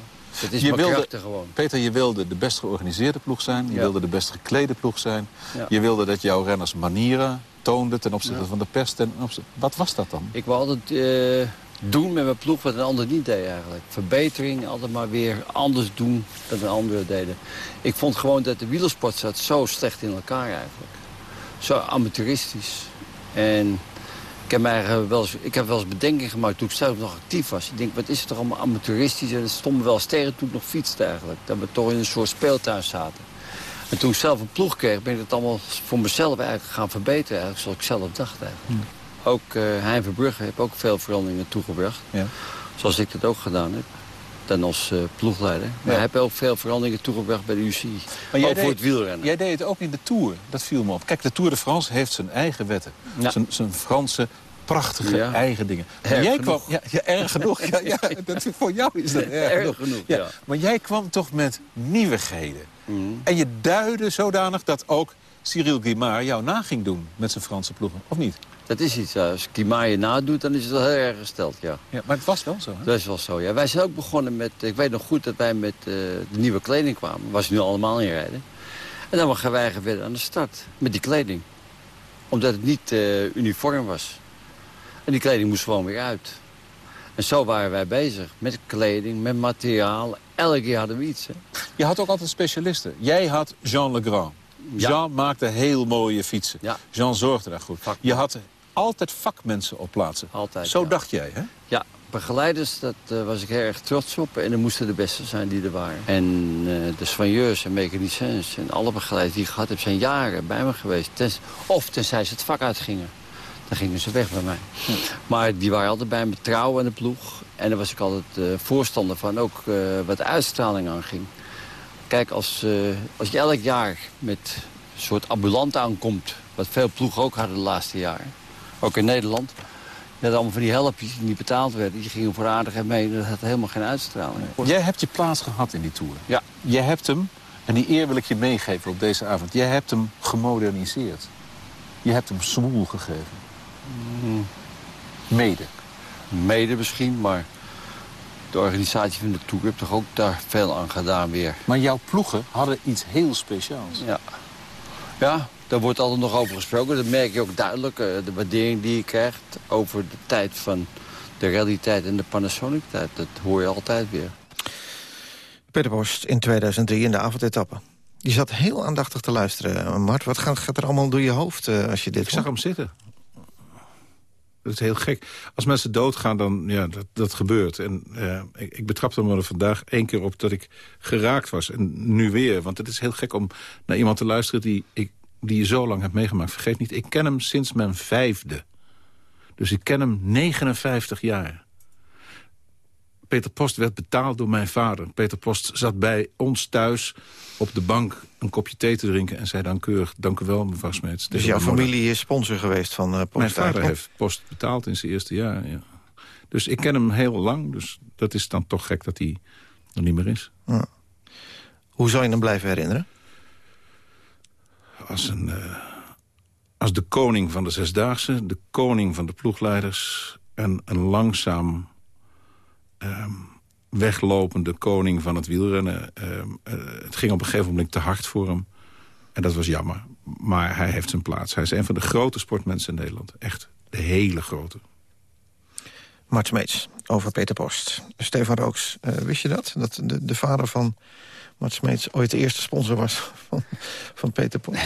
Is je wilde, gewoon. Peter, je wilde de best georganiseerde ploeg zijn. Je Ja. wilde de best geklede ploeg zijn. Ja. Je wilde dat jouw renners manieren toonden ten opzichte Ja. van de pers. Ten opzichte... Wat was dat dan? Ik wil altijd eh, doen met mijn ploeg wat een ander niet deed eigenlijk. Verbetering, altijd maar weer anders doen dan een andere deden. Ik vond gewoon dat de wielersport zat zo slecht in elkaar eigenlijk. Zo amateuristisch. En heb, mij eigenlijk wel eens, ik heb wel eens bedenking gemaakt toen ik zelf nog actief was. Ik denk, wat is het toch allemaal amateuristisch? En het stond me wel tegen toen ik nog fietste eigenlijk. Dat we toch in een soort speeltuin zaten. En toen ik zelf een ploeg kreeg, ben ik het allemaal voor mezelf eigenlijk gaan verbeteren. Eigenlijk zoals ik zelf dacht eigenlijk. Ook uh, Hein Verbrugge heeft ook veel veranderingen toegebracht. Ja. Zoals ik dat ook gedaan heb. Dan als uh, ploegleider. Maar hij heeft ook veel veranderingen toegebracht bij de UCI. Maar voor het wielrennen. Jij deed het ook in de Tour. Dat viel me op. Kijk, de Tour de France heeft zijn eigen wetten. Zijn, zijn Franse, prachtige Ja. eigen dingen. Maar jij genoeg. kwam, ja, erg genoeg. Ja, dat, voor jou is dat erg, Erg genoeg, ja. Maar jij kwam toch met nieuwigheden. Mhm. En je duidde zodanig dat ook Cyril Guimard jou na ging doen met zijn Franse ploegen. Of niet? Dat is iets. Als Kima je nadoet, dan is het wel heel erg gesteld, ja. Ja, maar het was wel zo, hè? Dat is wel zo, ja. Wij zijn ook begonnen met... Ik weet nog goed dat wij met eh, de nieuwe kleding kwamen. Was nu allemaal in rijden. En dan waren wij weer aan de start met die kleding. Omdat het niet eh, uniform was. En die kleding moest gewoon weer uit. En zo waren wij bezig. Met kleding, met materiaal. Elke keer hadden we iets, hè. Je had ook altijd specialisten. Jij had Jean Legrand. Ja. Jean maakte heel mooie fietsen. Ja. Jean zorgde daar goed. Je had altijd vakmensen op plaatsen. Altijd, Zo ja. dacht jij, hè? Ja, begeleiders, daar was ik heel erg trots op. En er moesten de beste zijn die er waren. En eh, de soigneurs en mechaniciens en alle begeleiders die ik gehad heb... zijn jaren bij me geweest. Tens- of tenzij ze het vak uitgingen. Dan gingen ze weg bij mij. Maar die waren altijd bij me trouw aan de ploeg. En daar was ik altijd eh, voorstander van. Ook eh, wat de uitstraling aanging. Kijk, als, eh, als je elk jaar met een soort ambulant aankomt... wat veel ploegen ook hadden de laatste jaren. Ook in Nederland. Had allemaal van die helpjes die niet betaald werden. Die gingen voor aardigheid mee. Dat had helemaal geen uitstraling. Jij hebt je plaats gehad in die Tour. Ja. Je hebt hem, en die eer wil ik je meegeven op deze avond... jij hebt hem gemoderniseerd. Je hebt hem zwoel gegeven. Mede. Mede misschien, maar de organisatie van de Tour heeft toch ook daar veel aan gedaan weer. Maar jouw ploegen hadden iets heel speciaals. Ja. Ja, daar wordt altijd nog over gesproken. Dat merk je ook duidelijk. eh, De waardering die je krijgt over de tijd van de realiteit en de Panasonic-tijd. Dat hoor je altijd weer. Peter Borst in 2003 in de avondetappe. Je zat heel aandachtig te luisteren, Mart. Wat gaat, gaat er allemaal door je hoofd eh, als je dit Ik zag hem zitten. Dat is heel gek. Als mensen doodgaan, dan ja, dat, dat gebeurt. En ik, ik betrapte me er vandaag één keer op dat ik geraakt was. En nu weer. Want het is heel gek om naar iemand te luisteren die, ik, die je zo lang hebt meegemaakt. Vergeet niet, ik ken hem sinds mijn vijfde. Dus ik ken hem 59 jaar. Peter Post werd betaald door mijn vader. Peter Post zat bij ons thuis op de bank een kopje thee te drinken... en zei dan keurig, dank u wel, mevrouw Smeets. Dus jouw familie is sponsor geweest van eh Post Mijn vader eigenlijk? heeft Post betaald in zijn eerste jaar, ja. Dus ik ken hem heel lang, dus dat is dan toch gek dat hij er niet meer is. Ja. Hoe zou je hem blijven herinneren? Als, een, eh, als de koning van de Zesdaagse, de koning van de ploegleiders... een, een langzaam ehm, weglopende koning van het wielrennen. Ehm, eh, het ging op een gegeven moment te hard voor hem. En dat was jammer. Maar hij heeft zijn plaats. Hij is een van de grote sportmensen in Nederland. Echt de hele grote. Mart Smeets over Peter Post. Stefan Rooks, uh, wist je dat? Dat de, de vader van Mart Smeets ooit de eerste sponsor was van, van Peter Post?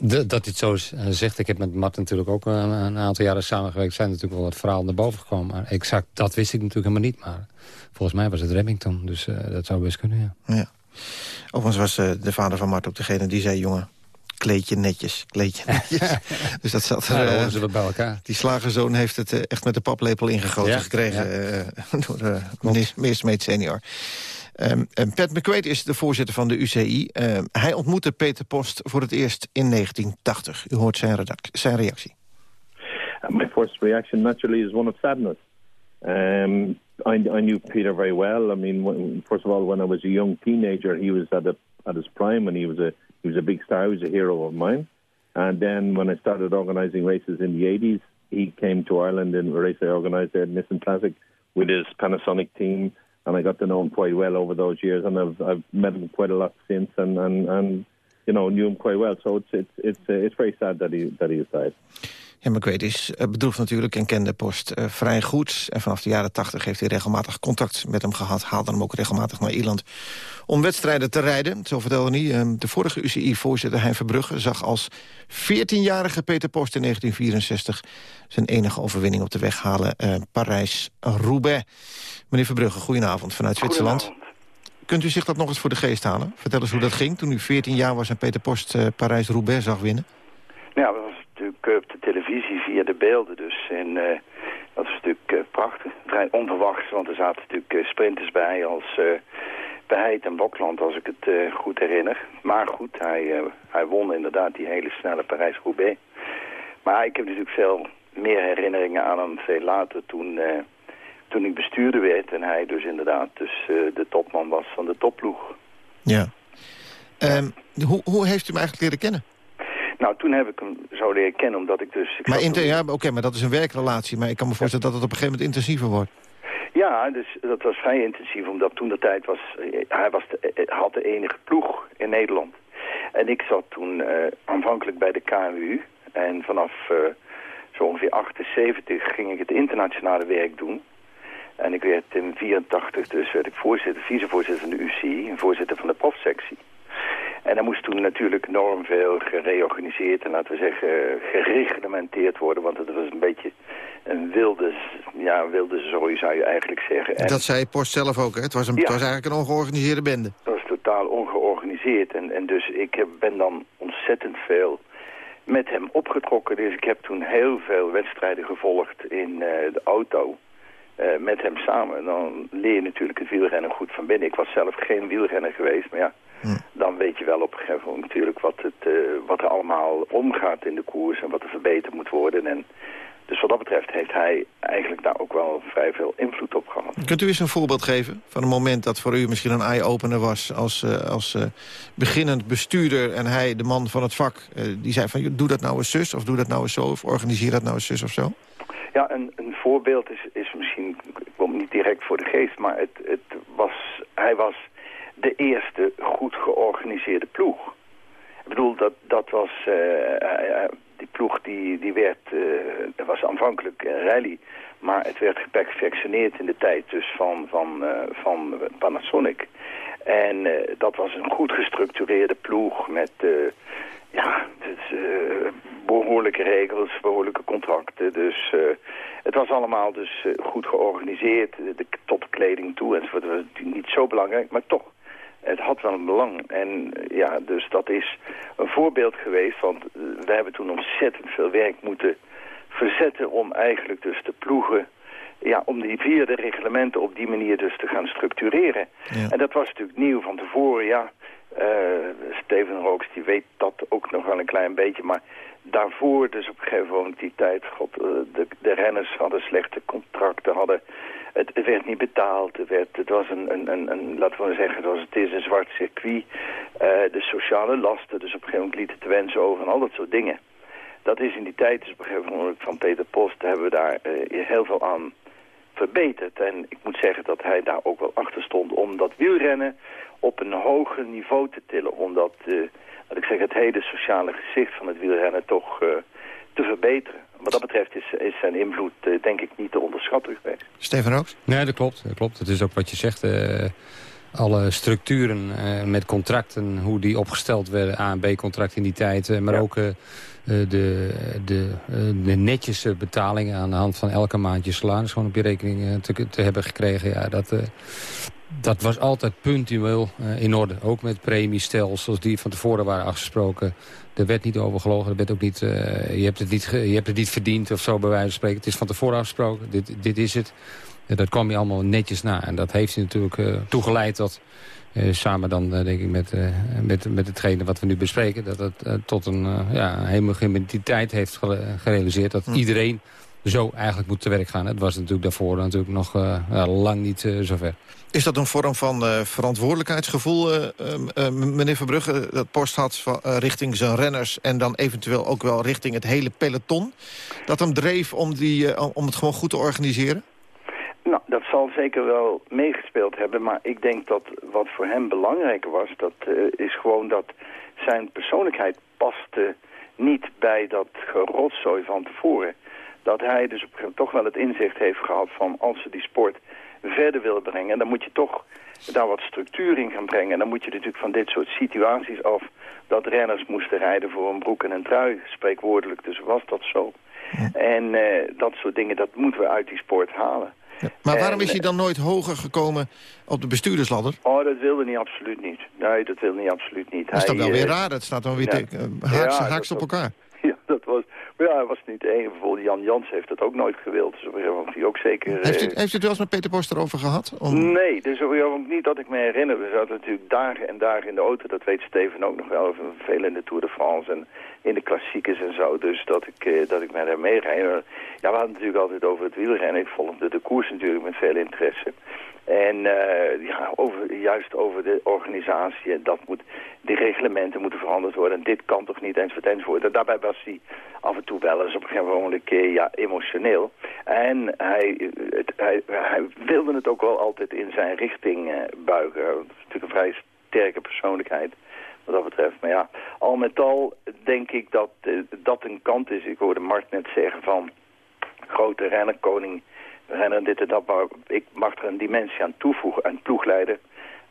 Dat hij het zo eh, zegt. Ik heb met Mart natuurlijk ook een, een aantal jaren samengewerkt. zijn natuurlijk wel wat verhalen naar boven gekomen. Maar exact dat wist ik natuurlijk helemaal niet. Maar volgens mij was het Remington. Dus uh, dat zou best kunnen, ja. ja. Overigens was uh, de vader van Mart ook degene die zei... jongen, kleedje netjes, kleedje netjes. dus dat zat er... Ja, ze bij elkaar. Die slagerzoon heeft het echt met de paplepel ingegoten ja, gekregen... Ja. door meneer Smeet senior. Um, Pat McQuaid is de voorzitter van de UCI. Um, hij ontmoette Peter Post voor het eerst in 1980. U hoort zijn, zijn reactie. Uh, my first reaction naturally is one of sadness. Um, I, I knew Peter very well. I mean, first of all, when I was a young teenager, he was at, a, at his prime and he was a he was a big star. He was a hero of mine. And then when I started organising races in the 80s, he came to Ireland in a race I organised there Nissan Classic with his Panasonic team and I got to know him quite well over those years, and I've I've met him quite a lot since, and and, and you know knew him quite well. So it's it's it's uh, it's very sad that he that he has died. Ja, McQuaid is uh, bedroefd natuurlijk en kende Post uh, vrij goed. En vanaf de jaren tachtig heeft hij regelmatig contact met hem gehad. Haalde hem ook regelmatig naar Ierland om wedstrijden te rijden. Zo vertelde hij. Uh, de vorige UCI-voorzitter Hein Verbrugge zag als 14-jarige Peter Post in 1964... zijn enige overwinning op de weg halen, uh, Parijs-Roubaix. Meneer Verbrugge, goedenavond vanuit Zwitserland. Kunt u zich dat nog eens voor de geest halen? Vertel eens hoe dat ging toen u 14 jaar was en Peter Post uh, Parijs-Roubaix zag winnen. Ja, dat was natuurlijk op de televisie via de beelden dus. En uh, dat was natuurlijk uh, prachtig. Vrij onverwachts, want er zaten natuurlijk sprinters bij als Beheid en Bokland, als ik het goed herinner. Maar goed, hij, hij won inderdaad die hele snelle Parijs-Roubaix. Maar ik heb natuurlijk veel meer herinneringen aan hem veel later toen toen ik bestuurder werd en hij dus inderdaad dus, uh, de topman was van de topploeg. Ja. Um, hoe, hoe heeft u hem eigenlijk leren kennen? Nou, toen heb ik hem zo leren kennen, omdat ik dus... Ik maar ja, oké, maar dat is een werkrelatie. Maar ik kan me voorstellen dat het op een gegeven moment intensiever wordt. Ja, dus dat was vrij intensief, omdat toen de tijd was... Eh, hij was de, eh, had de enige ploeg in Nederland. En ik zat toen uh, aanvankelijk bij de KMU. En vanaf uh, zo ongeveer 78 ging ik het internationale werk doen. En ik werd in 84 dus werd ik voorzitter, vicevoorzitter van de UCI en voorzitter van de profsectie. En er moest toen natuurlijk enorm veel gereorganiseerd en laten we zeggen gereglementeerd worden. Want het was een beetje een wilde, ja, wilde zooi zou je eigenlijk zeggen. En, dat zei Post zelf ook, hè? Het was, een, het was eigenlijk een ongeorganiseerde bende. Het was totaal ongeorganiseerd. En, en dus ik heb, ben dan ontzettend veel met hem opgetrokken. Dus ik heb toen heel veel wedstrijden gevolgd in uh, de auto. Uh, met hem samen. Dan leer je natuurlijk het wielrennen goed van binnen. Ik was zelf geen wielrenner geweest, maar ja, hm. dan weet je wel op een gegeven moment natuurlijk wat, het, uh, wat er allemaal omgaat in de koers en wat er verbeterd moet worden. En dus wat dat betreft heeft hij eigenlijk daar ook wel vrij veel invloed op gehad. Kunt u eens een voorbeeld geven van een moment dat voor u misschien een eye-opener was als, uh, als beginnend bestuurder en hij, de man van het vak, die zei van doe dat nou eens zus of doe dat nou eens zo of organiseer dat nou eens zus of zo? Ja, een, een voorbeeld is, is misschien, kom niet direct voor de geest, maar het, het was, hij was de eerste goed georganiseerde ploeg. Ik bedoel, dat, dat was, uh, die ploeg die, die werd, uh, was aanvankelijk een rally, maar het werd geperfectioneerd in de tijd dus van, van, van Panasonic. En dat was een goed gestructureerde ploeg met ja, dus, uh, behoorlijke regels, behoorlijke contracten. Dus uh, het was allemaal dus uh, goed georganiseerd, de, tot de kleding toe enzovoort. Dat was niet zo belangrijk, maar toch, het had wel een belang. En ja, dus dat is een voorbeeld geweest, want we hebben toen ontzettend veel werk moeten verzetten om eigenlijk dus de ploegen ja, om die vierde reglementen op die manier dus te gaan structureren. Ja. En dat was natuurlijk nieuw van tevoren, ja. Uh, Steven Rooks die weet dat ook nog wel een klein beetje. Maar daarvoor, dus op een gegeven moment die tijd... God, uh, de, de renners hadden slechte contracten, hadden... Het, het, werd niet betaald. Het, werd, het was een, een, een, laten we zeggen, zoals het is een zwart circuit. Uh, de sociale lasten, dus op een gegeven moment lieten te wensen over en al dat soort dingen. dat is in die tijd, dus op een gegeven moment van Peter Post, hebben we daar heel veel aan verbeterd. En ik moet zeggen dat hij daar ook wel achter stond om dat wielrennen op een hoger niveau te tillen. Omdat, wat ik zeg, het hele sociale gezicht van het wielrennen toch te verbeteren. Wat dat betreft is, is zijn invloed denk ik niet te onderschatten geweest. Steven Rooks? Nee, dat klopt. Dat klopt. Het is ook wat je zegt alle structuren uh, met contracten, hoe die opgesteld werden, A en B-contract in die tijd. Uh, maar ook uh, de, de, de netjes betalingen aan de hand van elke maandje salaris gewoon op je rekening te, te, hebben gekregen. Ja, dat, dat was altijd puntueel in orde. Ook met premiestelsels die van tevoren waren afgesproken. Er werd niet overgelogen, er werd ook niet, je, hebt het niet je hebt het niet verdiend of zo bij wijze van spreken. Het is van tevoren afgesproken, dit, dit is het. Dat kwam je allemaal netjes na. En dat heeft natuurlijk uh, toegeleid tot... Uh, samen dan, uh, denk ik, met, met, met hetgene wat we nu bespreken... dat het tot een ja, homogeniteit heeft gerealiseerd... dat hm. iedereen zo eigenlijk moet te werk gaan. Het was natuurlijk daarvoor natuurlijk nog lang niet zover. Is dat een vorm van verantwoordelijkheidsgevoel, meneer Verbrugge... dat Post had van, richting zijn renners... en dan eventueel ook wel richting het hele peloton? Dat hem dreef om, die, om het gewoon goed te organiseren? Nou, dat zal zeker wel meegespeeld hebben, maar ik denk dat wat voor hem belangrijker was, dat uh, is gewoon dat zijn persoonlijkheid paste niet bij dat gerotzooi van tevoren. Dat hij dus toch wel het inzicht heeft gehad van als ze die sport verder willen brengen, dan moet je toch daar wat structuur in gaan brengen. En dan moet je natuurlijk van dit soort situaties af dat renners moesten rijden voor een broek en een trui, spreekwoordelijk. Dus was dat zo. En uh, dat soort dingen, dat moeten we uit die sport halen. Maar waarom is hij dan nooit hoger gekomen op de bestuurdersladder? Oh, dat wilde hij absoluut niet. Nee, dat wilde hij absoluut niet. Dat is dan wel weer raar, dat staat dan weer ja. haaks, ja, haaks op elkaar. Ja. Maar hij was niet enige. Bijvoorbeeld Jan Jans heeft dat ook nooit gewild. Dus op hij ook zeker... Heeft u, heeft u het wel eens met Peter Post erover gehad? Om... Nee, dus ook niet dat ik me herinner. We zaten natuurlijk dagen en dagen in de auto. Dat weet Steven ook nog wel. Veel in de Tour de France en in de klassiekers en zo. Dus dat ik, eh, dat ik met hem meerijd. Ja, we hadden natuurlijk altijd over het wielrennen. Ik volgde de koers natuurlijk met veel interesse. En ja, over, juist over de organisatie, dat moet, die reglementen moeten veranderd worden. En dit kan toch niet enzovoort enzovoort. En daarbij was hij af en toe wel eens op een gegeven moment ja, emotioneel. En hij, het, hij, hij, wilde het ook wel altijd in zijn richting buigen. Dat is natuurlijk een vrij sterke persoonlijkheid wat dat betreft. Maar ja, al met al denk ik dat dat een kant is. Ik hoorde Mart net zeggen van grote renner, renner, dit en dat. Maar ik mag er een dimensie aan toevoegen, een ploegleider,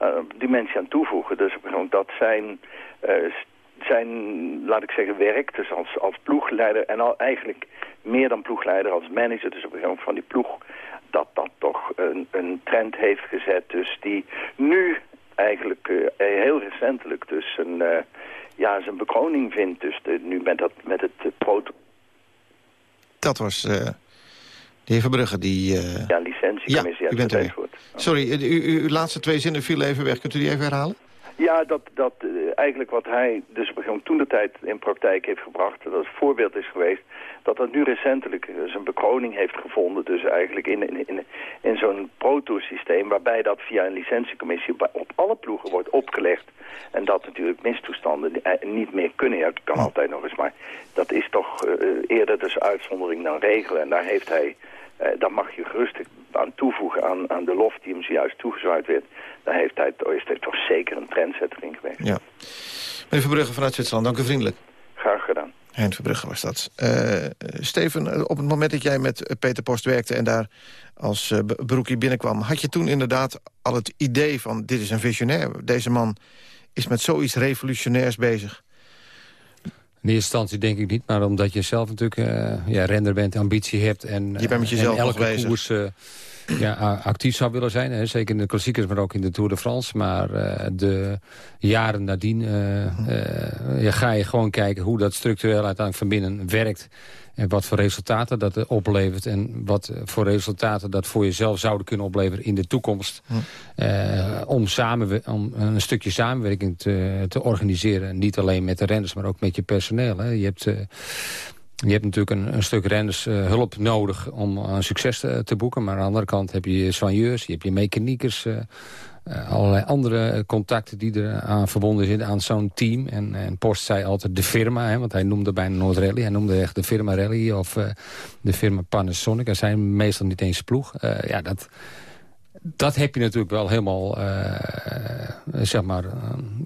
uh, dimensie aan toevoegen. Dus dat zijn, uh, zijn, laat ik zeggen, werk, dus als, als ploegleider en al eigenlijk meer dan ploegleider, als manager, dus op een van die ploeg, dat dat toch een, een trend heeft gezet. Dus die nu eigenlijk uh, heel recentelijk dus een, ja, zijn bekroning vindt. Dus nu met, dat, met het proto... Dat was de heer Verbrugge die... ja, licentiecommissie. Ja, u bent er Sorry, uw laatste twee zinnen viel even weg. Kunt u die even herhalen? Ja, dat, dat eigenlijk wat hij dus toen de tijd in praktijk heeft gebracht... dat het voorbeeld is geweest dat dat nu recentelijk zijn bekroning heeft gevonden. Dus eigenlijk in, in, in, in zo'n pro-tour-systeem waarbij dat via een licentiecommissie op alle ploegen wordt opgelegd. En dat natuurlijk mistoestanden eh, niet meer kunnen. Ja, het kan altijd nog eens, maar dat is toch uh, eerder dus uitzondering dan regel. En daar heeft hij, uh, daar mag je gerust aan toevoegen aan, aan de lof die hem zojuist toegezwaaid werd. Daar heeft hij, is hij toch zeker een trendsetter in geweest. Ja. Meneer Verbrugge vanuit Zwitserland, dank u vriendelijk. Graag gedaan. Hein Verbrugge was dat. Uh, Steven, op het moment dat jij met Peter Post werkte... en daar als uh, broekie binnenkwam... had je toen inderdaad al het idee van... dit is een visionair, deze man is met zoiets revolutionairs bezig? In eerste instantie denk ik niet, maar omdat je zelf natuurlijk uh, ja, render bent, ambitie hebt... en, je bent met jezelf en elke koers ja, actief zou willen zijn. Hè. Zeker in de klassiekers, maar ook in de Tour de France. Maar uh, de jaren nadien uh, ja, ga je gewoon kijken hoe dat structureel uiteindelijk van binnen werkt. En wat voor resultaten dat oplevert. En wat voor resultaten dat voor jezelf zouden kunnen opleveren in de toekomst. om, samen, om een stukje samenwerking te, te organiseren. Niet alleen met de renners, maar ook met je personeel. Hè. Je hebt je hebt natuurlijk een, een stuk renners uh, hulp nodig om een succes te, te, boeken. Maar aan de andere kant heb je soigneurs, je hebt je mechaniekers... Uh, allerlei andere contacten die er aan verbonden zitten aan zo'n team. En, en, Post zei altijd de firma, hè, want hij noemde bijna Noord Rally. Hij noemde echt de firma Rally of de firma Panasonic. Er zijn meestal niet eens ploeg. Ja, dat, dat heb je natuurlijk wel helemaal zeg maar,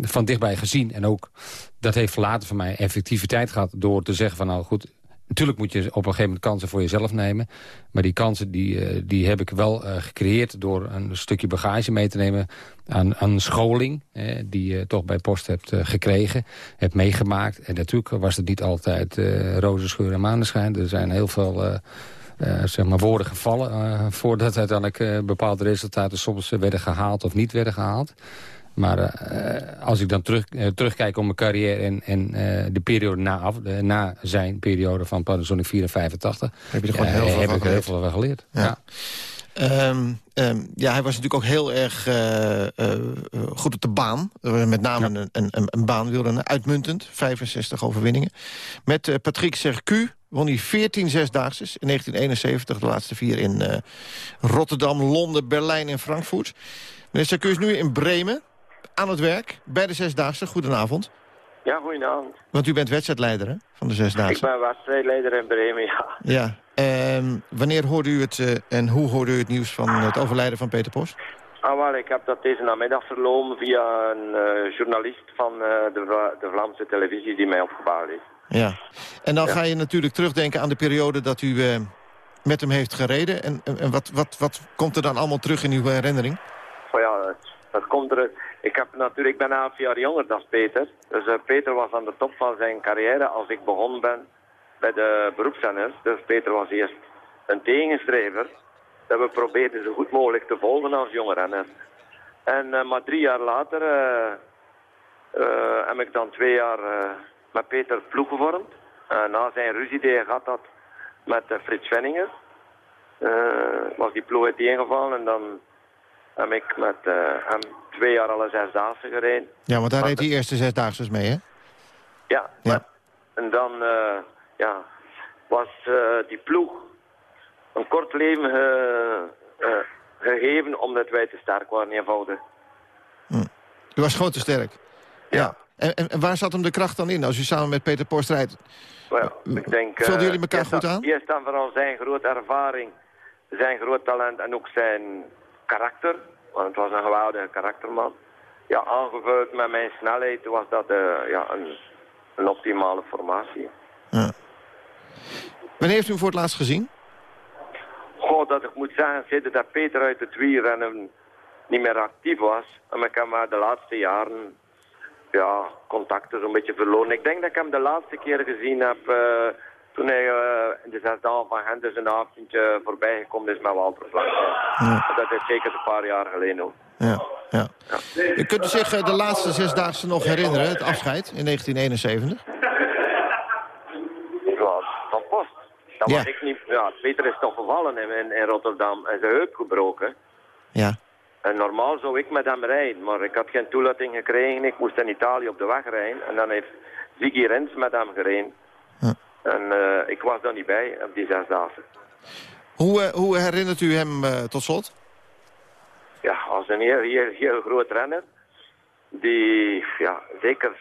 van dichtbij gezien. En ook dat heeft later voor mij effectiviteit gehad door te zeggen van nou goed Natuurlijk moet je op een gegeven moment kansen voor jezelf nemen. Maar die kansen die, uh, die heb ik wel uh, gecreëerd door een stukje bagage mee te nemen aan, aan scholing. die je toch bij Post hebt uh, gekregen, hebt meegemaakt. En natuurlijk was het niet altijd roze scheur en maneschijn. Er zijn heel veel... zeg maar woorden gevallen voordat uiteindelijk bepaalde resultaten soms werden gehaald of niet werden gehaald. Maar uh, als ik dan terug, uh, terugkijk op mijn carrière en, en uh, de periode na, af, na zijn periode van Panasonic 84... Heb je er gewoon heel veel heb van ik geleerd. heel veel van geleerd. Ja. Ja. Um, um, ja, hij was natuurlijk ook heel erg goed op de baan. Met name ja. een, een, een baan wilde uitmuntend. 65 overwinningen. Met Patrick Sercu won hij 14 zesdaagses in 1971. De laatste vier in Rotterdam, Londen, Berlijn en Frankfurt. Meneer Sercu is nu in Bremen aan het werk bij de Zesdaagse. Goedenavond. Ja, goedenavond. Want u bent wedstrijdleider hè, van de Zesdaagse. Ik ben wedstrijdleider in Bremen, ja. Ja. En wanneer hoorde u het uh, en hoe hoorde u het nieuws van het overlijden van Peter Post? Ah, wel, ik heb dat deze namiddag verloren via een uh, journalist van uh, de, de, Vlaamse televisie die mij opgebouwd heeft. Ja. En dan ja. ga je natuurlijk terugdenken aan de periode dat u met hem heeft gereden. En, en wat, wat, wat komt er dan allemaal terug in uw herinnering? Dat komt er... Ik, heb natuurlijk, ben elf jaar jonger dan Peter. Dus uh, Peter was aan de top van zijn carrière als ik begonnen ben bij de beroepszenders. Dus Peter was eerst een tegenstrever. Dat we probeerden zo goed mogelijk te volgen als jonge renner. En uh, maar drie jaar later uh, heb ik dan twee jaar met Peter ploeg gevormd. na zijn ruzie die hij gehad had met Frits Venninger. was die ploeg uiteengevallen en dan heb ik met uh, hem twee jaar alle zesdaagse gereden. Ja, want daar reed hij eerste zesdaagse mee, hè? Ja. ja. En dan uh, ja, was uh, die ploeg een kort leven ge, gegeven omdat wij te sterk waren eenvoudig. Hm. U was gewoon te sterk? Ja. ja. En, en, waar zat hem de kracht dan in als u samen met Peter Post rijdt? Well, ik denk... Vulden jullie elkaar goed aan? Eerst dan vooral zijn grote ervaring, zijn groot talent en ook zijn karakter. Want het was een geweldige karakterman. Ja, aangevuld met mijn snelheid was dat uh, ja, een, een optimale formatie. Ja. Wanneer heeft u hem voor het laatst gezien? Goh, dat ik moet zeggen, sinds dat Peter uit het wielrennen niet meer actief was. En ik heb maar de laatste jaren ja, contacten zo'n beetje verloren. Ik denk dat ik hem de laatste keer gezien heb... Uh, toen hij uh, in de zes dagen van Genders een avondje voorbij gekomen is met Walter Plank. Ja. Dat is zeker een paar jaar geleden ook. Ja, ja. kunt u zich de laatste zesdaagse nog herinneren, het afscheid in 1971? Ja, van post. Dat was ik niet... Ja, Peter is toch gevallen in, in, in Rotterdam en zijn heup gebroken. Ja. En normaal zou ik met hem rijden, maar ik had geen toelating gekregen. Ik moest in Italië op de weg rijden. En dan heeft Ziggy Rens met hem gereden. En uh, ik was daar niet bij op die zesdaagse. Hoe, uh, hoe herinnert u hem uh, tot slot? Ja, als een heel, heel, heel groot renner. Die ja, zeker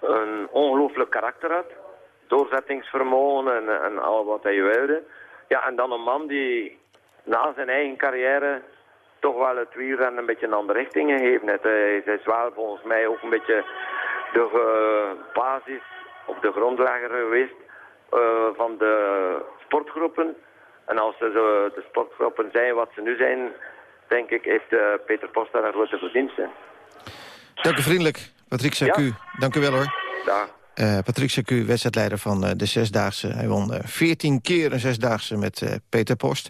een ongelooflijk karakter had. Doorzettingsvermogen en, en al wat hij wilde. Ja, en dan een man die na zijn eigen carrière toch wel het wielrennen een beetje een andere richting gegeven heeft. Hij is wel volgens mij ook een beetje de basis of de grondlegger geweest van de sportgroepen. En als ze zo de sportgroepen zijn wat ze nu zijn, denk ik, heeft uh, Peter Post daar een grote verdienste. Dank u vriendelijk, Patrick Sacu. Ja. Dank u wel hoor. Ja. Uh, Patrick Sacu, wedstrijdleider van de Zesdaagse. Hij won veertien keer een Zesdaagse met Peter Post.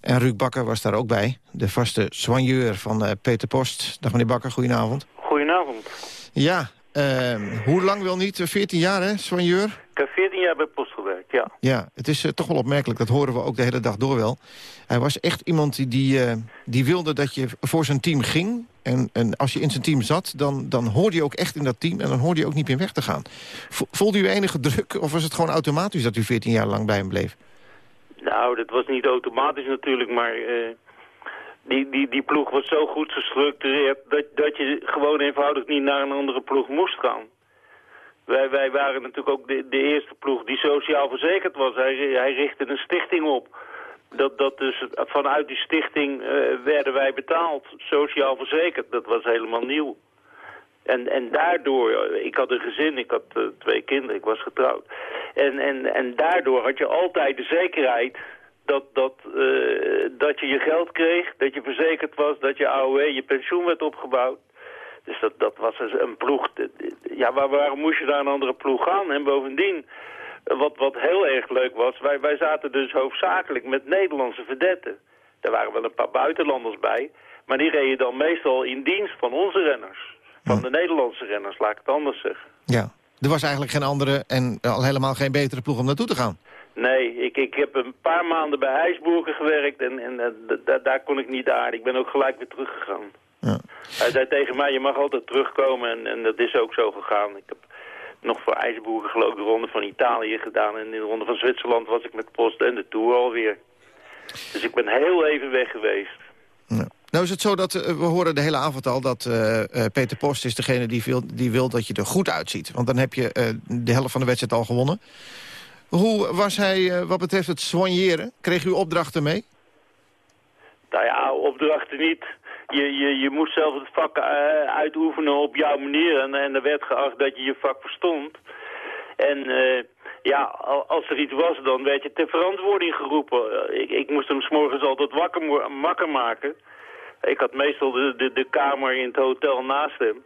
En Ruud Bakker was daar ook bij. De vaste soigneur van Peter Post. Dag meneer Bakker, goedenavond. Goedenavond. Ja, Uh, hoe lang wel niet? 14 jaar, hè, soigneur? Ik heb 14 jaar bij Post gewerkt, ja. Ja, het is uh, toch wel opmerkelijk. Dat horen we ook de hele dag door wel. Hij was echt iemand die, die, uh, die wilde dat je voor zijn team ging. En, en als je in zijn team zat, dan, dan hoorde je ook echt in dat team... en dan hoorde je ook niet meer weg te gaan. Voelde u enige druk of was het gewoon automatisch dat u 14 jaar lang bij hem bleef? Nou, dat was niet automatisch natuurlijk, maar... Die, die, die ploeg was zo goed gestructureerd dat, dat je gewoon eenvoudig niet naar een andere ploeg moest gaan. Wij, wij waren natuurlijk ook de, de eerste ploeg die sociaal verzekerd was. Hij, hij richtte een stichting op. Dat, dat dus vanuit die stichting uh, werden wij betaald, sociaal verzekerd. Dat was helemaal nieuw. En, en daardoor, ik had een gezin, ik had uh, twee kinderen, ik was getrouwd. En, en, en daardoor had je altijd de zekerheid dat, dat, dat je je geld kreeg, dat je verzekerd was, dat je AOW, je pensioen werd opgebouwd. Dus dat, dat was dus een ploeg. Ja, waar, waarom moest je daar een andere ploeg gaan? En bovendien, wat, wat heel erg leuk was, wij, wij zaten dus hoofdzakelijk met Nederlandse verdetten. Daar waren wel een paar buitenlanders bij, maar die reden dan meestal in dienst van onze renners. Van de Nederlandse renners, laat ik het anders zeggen. Ja, er was eigenlijk geen andere en al helemaal geen betere ploeg om naartoe te gaan. Nee, ik, ik heb een paar maanden bij IJsboergen gewerkt en, en uh, daar kon ik niet aan. Ik ben ook gelijk weer teruggegaan. Hij zei tegen mij, je mag altijd terugkomen en, en dat is ook zo gegaan. Ik heb nog voor IJsboergen geloof ik de ronde van Italië gedaan. En in de ronde van Zwitserland was ik met Post en de Tour alweer. Dus ik ben heel even weg geweest. Ja. Nou is het zo dat, uh, we horen de hele avond al dat uh, uh, Peter Post is degene die wil, die wil dat je er goed uitziet. Want dan heb je de helft van de wedstrijd al gewonnen. Hoe was hij wat betreft het soigneren? Kreeg u opdrachten mee? Nou ja, opdrachten niet. Je, je, je moest zelf het vak uitoefenen op jouw manier. En, en er werd geacht dat je je vak verstond. En ja, als er iets was, dan werd je ter verantwoording geroepen. Ik, ik moest hem s'morgens altijd wakker, wakker maken. Ik had meestal de, de, de kamer in het hotel naast hem.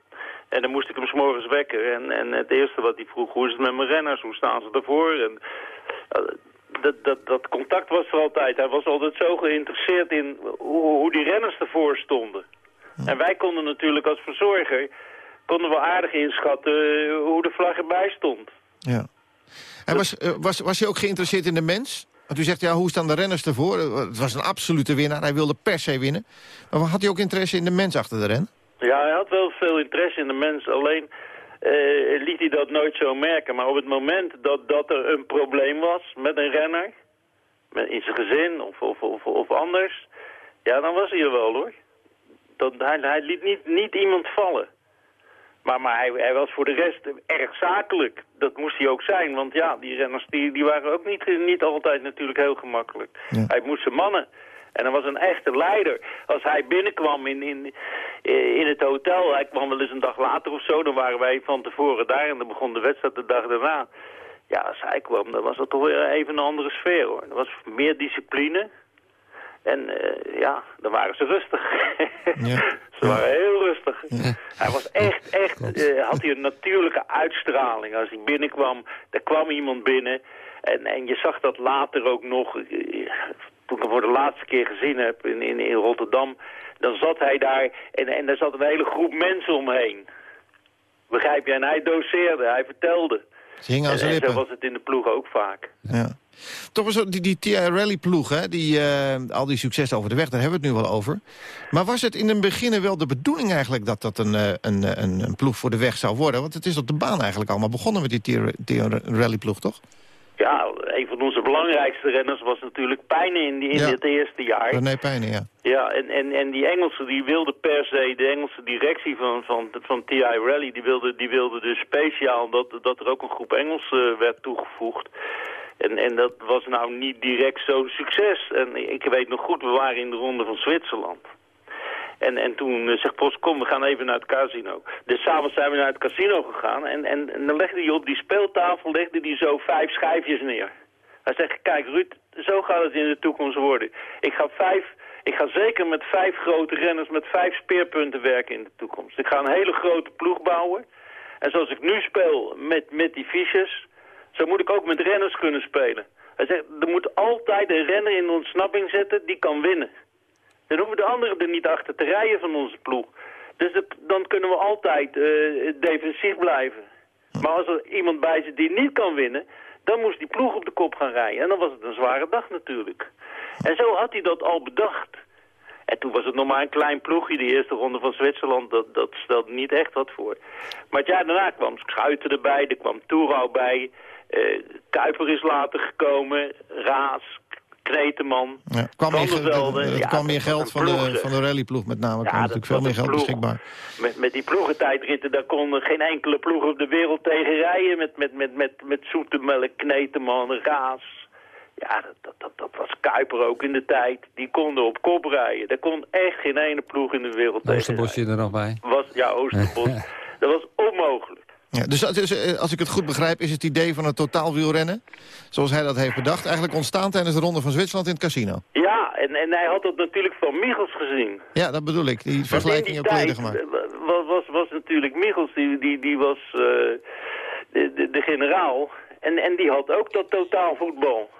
En dan moest ik hem s'morgens wekken. En, en het eerste wat hij vroeg, hoe is het met mijn renners? Hoe staan ze ervoor? En, dat, dat, dat contact was er altijd. Hij was altijd zo geïnteresseerd in hoe, hoe die renners ervoor stonden. En wij konden natuurlijk als verzorger... konden we aardig inschatten hoe de vlag erbij stond. Ja. En was, was, was je ook geïnteresseerd in de mens? Want u zegt, ja, hoe staan de renners ervoor? Het was een absolute winnaar, hij wilde per se winnen. Maar had hij ook interesse in de mens achter de ren? Ja, hij had wel veel interesse in de mens. Alleen uh, liet hij dat nooit zo merken. Maar op het moment dat, dat er een probleem was met een renner... Met, in zijn gezin of, of, of, of anders... Ja, dan was hij er wel, hoor. Dat, hij, hij liet niet, niet iemand vallen. Maar, maar hij, hij, was voor de rest erg zakelijk. Dat moest hij ook zijn, want ja, die renners die, die waren ook niet, niet altijd natuurlijk heel gemakkelijk. Hij moest zijn mannen. En hij was een echte leider. Als hij binnenkwam in, in, in het hotel, hij kwam wel eens een dag later of zo, dan waren wij van tevoren daar en dan begon de wedstrijd de dag daarna. Ja, als hij kwam, dan was dat toch weer even een andere sfeer hoor. Er was meer discipline. En uh, ja, dan waren ze rustig. Ja. ze waren heel rustig. Ja. Hij was echt, echt, uh, had hij een natuurlijke uitstraling. Als hij binnenkwam, er kwam iemand binnen. En, en je zag dat later ook nog, uh, toen ik hem voor de laatste keer gezien heb in, in, in Rotterdam. Dan zat hij daar en, en er zat een hele groep mensen omheen. Begrijp je? En hij doseerde, hij vertelde. Ze hing aan en, en zo was het in de ploeg ook vaak. Ja. Toch was die, die TI Rally ploeg, hè? Die, uh, al die succes over de weg, daar hebben we het nu wel over. Maar was het in het begin wel de bedoeling eigenlijk dat dat een, een, een, een, ploeg voor de weg zou worden? Want het is op de baan eigenlijk allemaal begonnen met die TI Rally ploeg, toch? Ja, een van onze belangrijkste renners was natuurlijk Pijnen in, die, in ja. het eerste jaar. René Pijnen, ja. Ja, en, en, en die Engelsen die wilden per se, de Engelse directie van, van, van TI Rally, die wilde, die wilde dus speciaal dat, dat er ook een groep Engelsen werd toegevoegd. En, en dat was nou niet direct zo'n succes. En ik weet nog goed, we waren in de ronde van Zwitserland. En, en toen uh, zegt Post, kom, we gaan even naar het casino. Dus s'avonds zijn we naar het casino gegaan. En, en, en dan legde hij op die speeltafel legde hij zo vijf schijfjes neer. Hij zegt, kijk Ruud, zo gaat het in de toekomst worden. Ik ga, vijf, ik ga zeker met vijf grote renners met vijf speerpunten werken in de toekomst. Ik ga een hele grote ploeg bouwen. En zoals ik nu speel met, met die fiches, zo moet ik ook met renners kunnen spelen. Hij zegt, er moet altijd een renner in ontsnapping zetten die kan winnen. Dan hoeven de anderen er niet achter te rijden van onze ploeg. Dus dan kunnen we altijd uh, defensief blijven. Maar als er iemand bij zit die niet kan winnen, dan moest die ploeg op de kop gaan rijden. En dan was het een zware dag natuurlijk. En zo had hij dat al bedacht. En toen was het nog maar een klein ploegje, de eerste ronde van Zwitserland, dat, dat stelde niet echt wat voor. Maar het jaar daarna kwam Schuiten erbij, er kwam Toerau bij, uh, Kuiper is later gekomen, Raas, Kneteman, Ja. Kwam meer, er- er kwam meer geld van de, van de rallyploeg met name. Er kwam natuurlijk veel meer geld beschikbaar. Met, met die ploegentijdritten, daar kon geen enkele ploeg op de wereld tegen rijden. Met, met, met, met, met Zoetemelk, Kneteman, Raas. Ja, dat, dat, dat, dat was Kuiper ook in de tijd. Die konden op kop rijden. Daar kon echt geen ene ploeg in de wereld tegen Oosterbosje er nog bij. was, ja, Oosterbos. dat was onmogelijk. Ja, dus eh, als ik het goed begrijp, is het idee van het totaalwielrennen... zoals hij dat heeft bedacht, eigenlijk ontstaan tijdens de Ronde van Zwitserland in het casino. Ja, en, en hij had dat natuurlijk van Michels gezien. Ja, dat bedoel ik. Die vergelijking Want eerder die gemaakt. was, was, was natuurlijk Michels, die, die, die was eh, de, de, de generaal. En, en die had ook dat totaalvoetbal.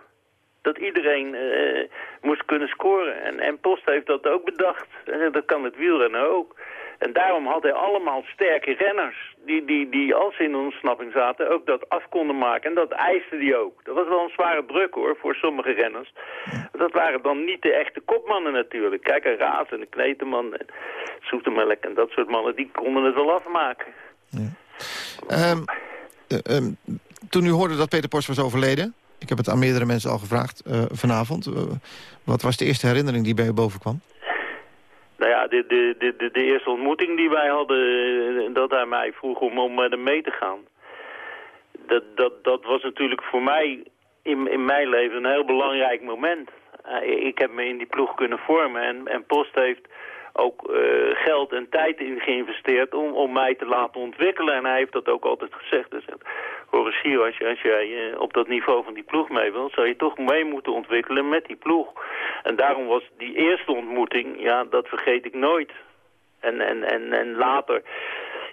Dat iedereen eh, moest kunnen scoren. En, en Post heeft dat ook bedacht. En dat kan het wielrennen ook. En daarom had hij allemaal sterke renners. Die, die, die als ze in ontsnapping zaten ook dat af konden maken. En dat eiste die ook. Dat was wel een zware druk hoor, voor sommige renners. Dat waren dan niet de echte kopmannen natuurlijk. Kijk, een Raas en een Kneteman en Zoetemelk en dat soort mannen. Die konden het wel afmaken. Ehm, eh, ehm, toen u hoorde dat Peter Post was overleden... ik heb het aan meerdere mensen al gevraagd eh, vanavond... eh, wat was de eerste herinnering die bij u bovenkwam? Nou ja, de, de, de, de, eerste ontmoeting die wij hadden, eh, dat hij mij vroeg om, om met hem mee te gaan. Dat, dat, dat was natuurlijk voor mij in, in mijn leven een heel belangrijk moment. Eh, ik heb me in die ploeg kunnen vormen en, en Post heeft ook eh, geld en tijd in geïnvesteerd om, om mij te laten ontwikkelen. En hij heeft dat ook altijd gezegd. Zegt, Horace Giro, als, als jij eh, op dat niveau van die ploeg mee wilt, zou je toch mee moeten ontwikkelen met die ploeg. En daarom was die eerste ontmoeting, ja, dat vergeet ik nooit. En, en, en, en later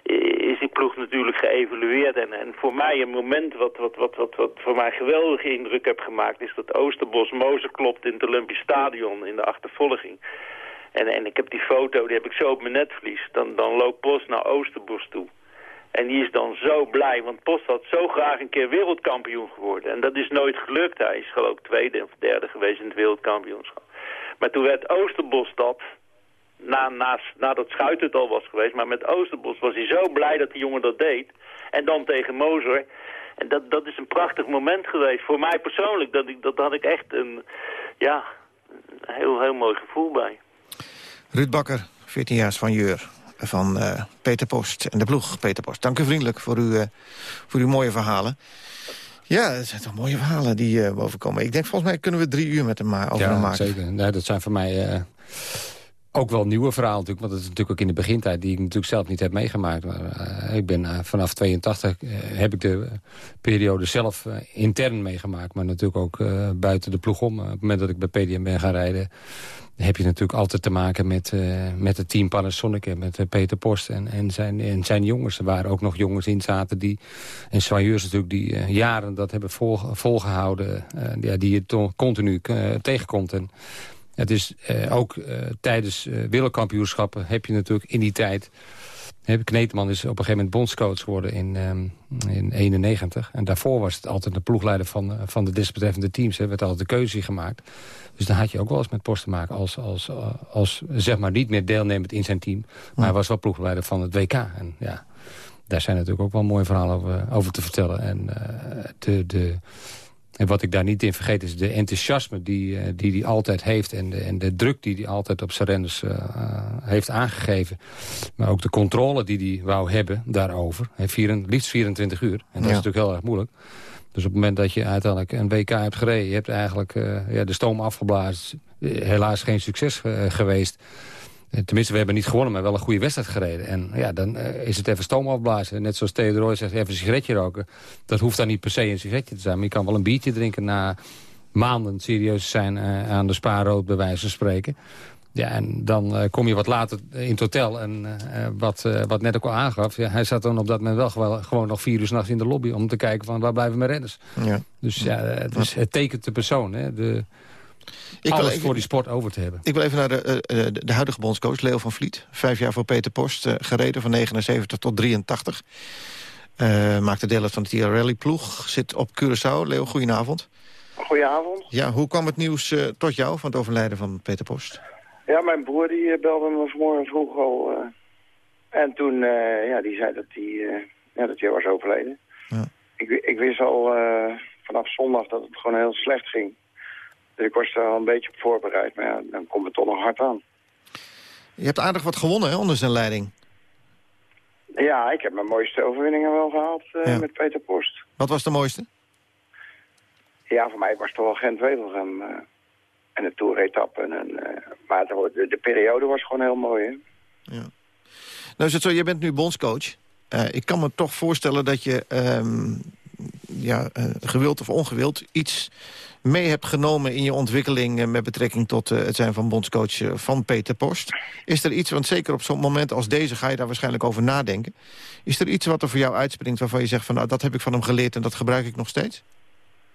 is die ploeg natuurlijk geëvalueerd. En, en voor mij een moment wat, wat, wat, wat, wat voor mij geweldige indruk heb gemaakt... is dat Oosterbos Mozen klopt in het Olympisch Stadion in de achtervolging. En, en ik heb die foto, die heb ik zo op mijn netvlies. Dan, dan loopt Post naar Oosterbos toe. En die is dan zo blij, want Post had zo graag een keer wereldkampioen geworden. En dat is nooit gelukt. Hij is geloof ik tweede of derde geweest in het wereldkampioenschap. Maar toen werd Oosterbos dat, na, na, nadat Schuit het al was geweest, maar met Oosterbos was hij zo blij dat die jongen dat deed. En dan tegen Moser. En dat, dat is een prachtig moment geweest. Voor mij persoonlijk, dat, dat had ik echt een, ja, een heel, heel mooi gevoel bij. Ruud Bakker, 14 jaar van Jeur van eh, Peter Post en de ploeg Peter Post. Dank u vriendelijk voor, uw, eh, voor uw mooie verhalen. Ja, het zijn toch mooie verhalen die uh, bovenkomen. Ik denk, volgens mij kunnen we drie uur met hem over ja, maken. zeker. Nee, dat zijn voor mij uh, ook wel nieuwe verhalen natuurlijk. Want dat is natuurlijk ook in de begintijd die ik natuurlijk zelf niet heb meegemaakt. Maar uh, ik ben vanaf 82 heb ik de periode zelf intern meegemaakt. Maar natuurlijk ook buiten de ploeg om. op het moment dat ik bij PDM ben gaan rijden heb je natuurlijk altijd te maken met, uh, met het team Panasonic en met uh, Peter Post en, en, zijn, en zijn jongens. Er waren ook nog jongens in zaten die, en soigneurs natuurlijk, die uh, jaren dat hebben vol, volgehouden. ja, die je continu tegenkomt. En het is ook tijdens wereldkampioenschappen heb je natuurlijk in die tijd... Kneteman is op een gegeven moment bondscoach geworden in, um, in 91. En daarvoor was het altijd de ploegleider van, van de desbetreffende teams. Er werd altijd de keuze gemaakt. Dus dan had je ook wel eens met Post te maken als, als, als zeg maar niet meer deelnemend in zijn team. Maar hij was wel ploegleider van het WK. En ja, daar zijn natuurlijk ook wel mooie verhalen over, over te vertellen. En, uh, de, de, en wat ik daar niet in vergeet is de enthousiasme die hij die, die altijd heeft... en de, en de druk die hij altijd op zijn uh, heeft aangegeven. Maar ook de controle die hij wou hebben daarover. Hij vier, liefst 24 uur. En dat ja. is natuurlijk heel erg moeilijk. Dus op het moment dat je uiteindelijk een WK hebt gereden... je hebt eigenlijk uh, ja, de stoom afgeblazen. Helaas geen succes uh, geweest. Tenminste, we hebben niet gewonnen, maar wel een goede wedstrijd gereden. En ja, dan uh, is het even stoom afblazen. Net zoals Theodor zegt, even een sigaretje roken. Dat hoeft dan niet per se een sigaretje te zijn. Maar je kan wel een biertje drinken na maanden serieus zijn aan de spaarrood, bij wijze van spreken. Ja, en dan uh, kom je wat later in het hotel. En uh, wat, uh, wat net ook al aangaf, ja, hij zat dan op dat moment wel gewoon, gewoon nog vier uur s'nachts in de lobby... om te kijken van waar blijven mijn renners. Ja. Dus ja, het, is, het tekent de persoon, hè, de, ik alles wil, voor die sport over te hebben. Ik wil even naar de, de, de huidige bondscoach, Leo van Vliet. Vijf jaar voor Peter Post, gereden van 79 tot 83. maakte deel uit van de TR Rally ploeg, zit op Curaçao. Leo, goedenavond. Goedenavond. Ja, hoe kwam het nieuws tot jou van het overlijden van Peter Post? Ja, mijn broer die belde me vanmorgen vroeg al. Uh, en toen, uh, ja, die zei dat hij uh, ja, dat hij was overleden. Ja. Ik, ik wist al vanaf zondag dat het gewoon heel slecht ging. Dus ik was daar al een beetje op voorbereid. Maar ja, dan komt het toch nog hard aan. Je hebt aardig wat gewonnen hè, onder zijn leiding. Ja, ik heb mijn mooiste overwinningen wel gehaald uh, met Peter Post. Wat was de mooiste? Ja, voor mij was het toch wel Gent-Wevelgem. Uh, en de toeretappen. En, uh, maar de, de, periode was gewoon heel mooi, hè? Ja. Nou is het zo, je bent nu bondscoach. ik kan me toch voorstellen dat je, um, ja, gewild of ongewild... iets mee hebt genomen in je ontwikkeling... met betrekking tot het zijn van bondscoach van Peter Post. Is er iets, want zeker op zo'n moment als deze... ga je daar waarschijnlijk over nadenken. Is er iets wat er voor jou uitspringt waarvan je zegt... van nou, dat heb ik van hem geleerd en dat gebruik ik nog steeds?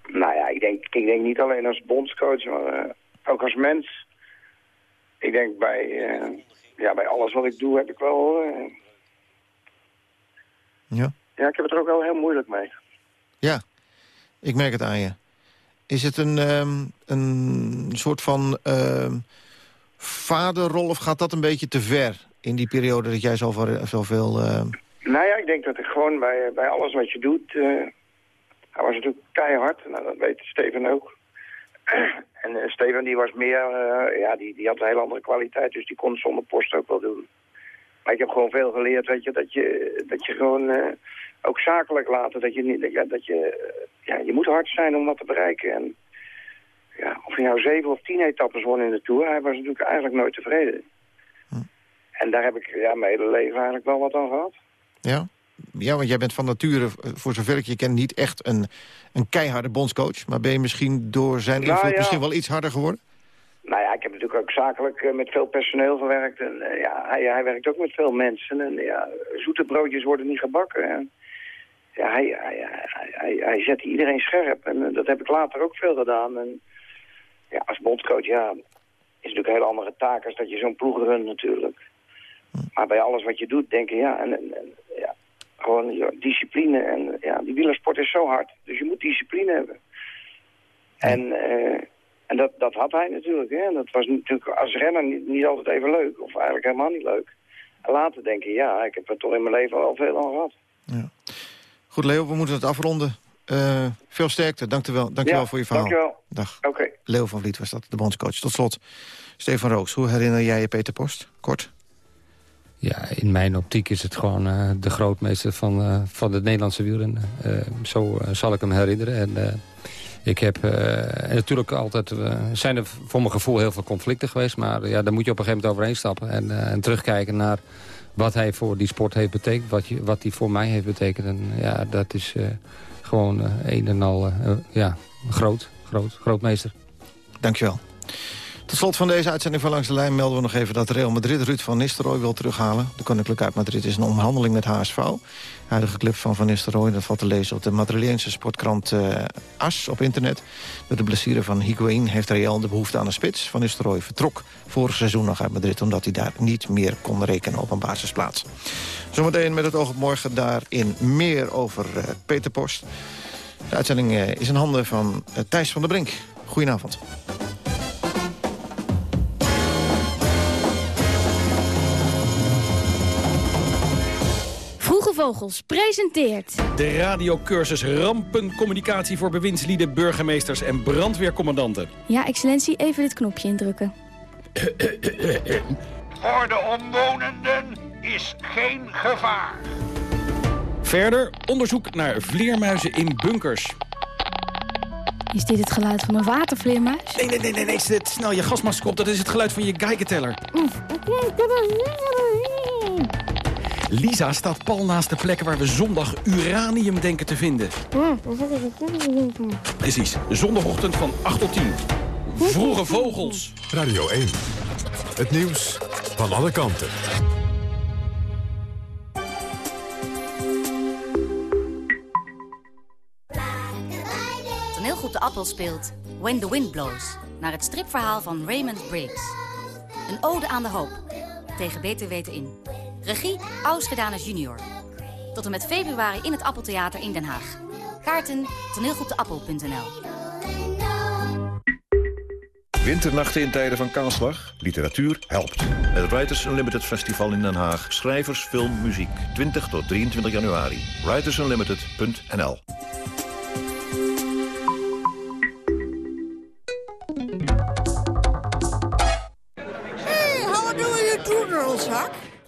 Nou ja, ik denk, ik denk niet alleen als bondscoach, maar uh, ook als mens. Ik denk bij, uh, ja, bij alles wat ik doe heb ik wel... Uh, ja? Ja, ik heb het er ook wel heel moeilijk mee. Ja, ik merk het aan je. Is het een, um, een soort van uh, vaderrol of gaat dat een beetje te ver in die periode dat jij zoveel... zoveel uh... Nou ja, ik denk dat ik gewoon bij, bij alles wat je doet... Uh, hij was natuurlijk keihard, nou, dat weet Steven ook. en uh, Steven die was meer, uh, ja, die, die had een hele andere kwaliteit, dus die kon zonder post ook wel doen. Maar ik heb gewoon veel geleerd, weet je, dat je, dat je gewoon ook zakelijk laten, dat je niet, ja, dat je, ja, je moet hard zijn om wat te bereiken. En ja, of je nou zeven of tien etappes won in de Tour, hij was natuurlijk eigenlijk nooit tevreden. Hm. En daar heb ik ja, mijn hele leven eigenlijk wel wat aan gehad. Ja? Ja, want jij bent van nature, voor zover ik je ken, niet echt een, een keiharde bondscoach. Maar ben je misschien door zijn invloed nou, ja. misschien wel iets harder geworden? Nou ja, ik heb natuurlijk ook zakelijk uh, met veel personeel gewerkt. En ja, hij, hij werkt ook met veel mensen. En ja, zoete broodjes worden niet gebakken. En, ja, hij, hij, hij, zet iedereen scherp. En uh, dat heb ik later ook veel gedaan. En ja, als bondscoach, ja, is natuurlijk een hele andere taak als dat je zo'n ploeg runt natuurlijk. Maar bij alles wat je doet, denk je, ja, en, ja, gewoon ja, discipline. En ja, die wielersport is zo hard. Dus je moet discipline hebben. En, uh, en dat, dat had hij natuurlijk. Hè. En dat was natuurlijk als renner niet, niet altijd even leuk. Of eigenlijk helemaal niet leuk. En later denk je, ja, ik heb er toch in mijn leven al veel aan gehad. Ja. Goed, Leo, we moeten het afronden. Uh, veel sterkte. Dank u wel, dank ja, wel voor je verhaal. Dank je wel. Dag. Oké. Okay. Leo van Vliet was dat, de bondscoach. Tot slot, Stefan Roos, hoe herinner jij je Peter Post? Kort. Ja, in mijn optiek is het gewoon uh, de grootmeester van, uh, van het Nederlandse wielrennen. Uh, zo zal ik hem herinneren. En, ik heb en natuurlijk altijd... zijn er voor mijn gevoel heel veel conflicten geweest. Maar ja, daar moet je op een gegeven moment overheen stappen. En, en terugkijken naar wat hij voor die sport heeft betekend. Wat, je, wat hij voor mij heeft betekend. En ja, dat is gewoon een en al ja, groot, groot, grootmeester. Dankjewel. Tot slot van deze uitzending van Langs de Lijn melden we nog even dat Real Madrid Ruud van Nistelrooy wil terughalen. De Koninklijke uit Madrid is een onderhandeling met HSV. De huidige club van Van Nistelrooy, dat valt te lezen op de Madrileense sportkrant uh, As op internet. Door de blessure van Higuain heeft Real de behoefte aan een spits. Van Nistelrooy vertrok vorig seizoen nog uit Madrid... omdat hij daar niet meer kon rekenen op een basisplaats. Zometeen met het oog op morgen daarin meer over uh, Peter Post. De uitzending uh, is in handen van Thijs van der Brink. Goedenavond. Vogels presenteert... De radiocursus Rampencommunicatie voor bewindslieden, burgemeesters en brandweercommandanten. Ja, excellentie, even dit knopje indrukken. voor de omwonenden is geen gevaar. Verder onderzoek naar vleermuizen in bunkers. Is dit het geluid van een watervleermuis? Nee, nee, nee, nee, nee. Snel je gasmasker op. Dat is het geluid van je geigenteller. Lisa staat pal naast de plek waar we zondag uranium denken te vinden. Precies, zondagochtend van 8 tot 10. Vroege vogels. Radio 1. Het nieuws van alle kanten. Toneelgroep De Appel speelt When the Wind Blows... naar het stripverhaal van Raymond Briggs. Een ode aan de hoop. Tegen beter weten in. Regie Ausgedanus junior. Tot en met februari in het Appeltheater in Den Haag. Kaarten toneelgroepdeappel.nl Winternachten in tijden van kaalslag? Literatuur helpt. Het Writers Unlimited Festival in Den Haag. Schrijvers, film, muziek. 20 tot 23 januari. writersunlimited.nl Hey, how do you do, Hak!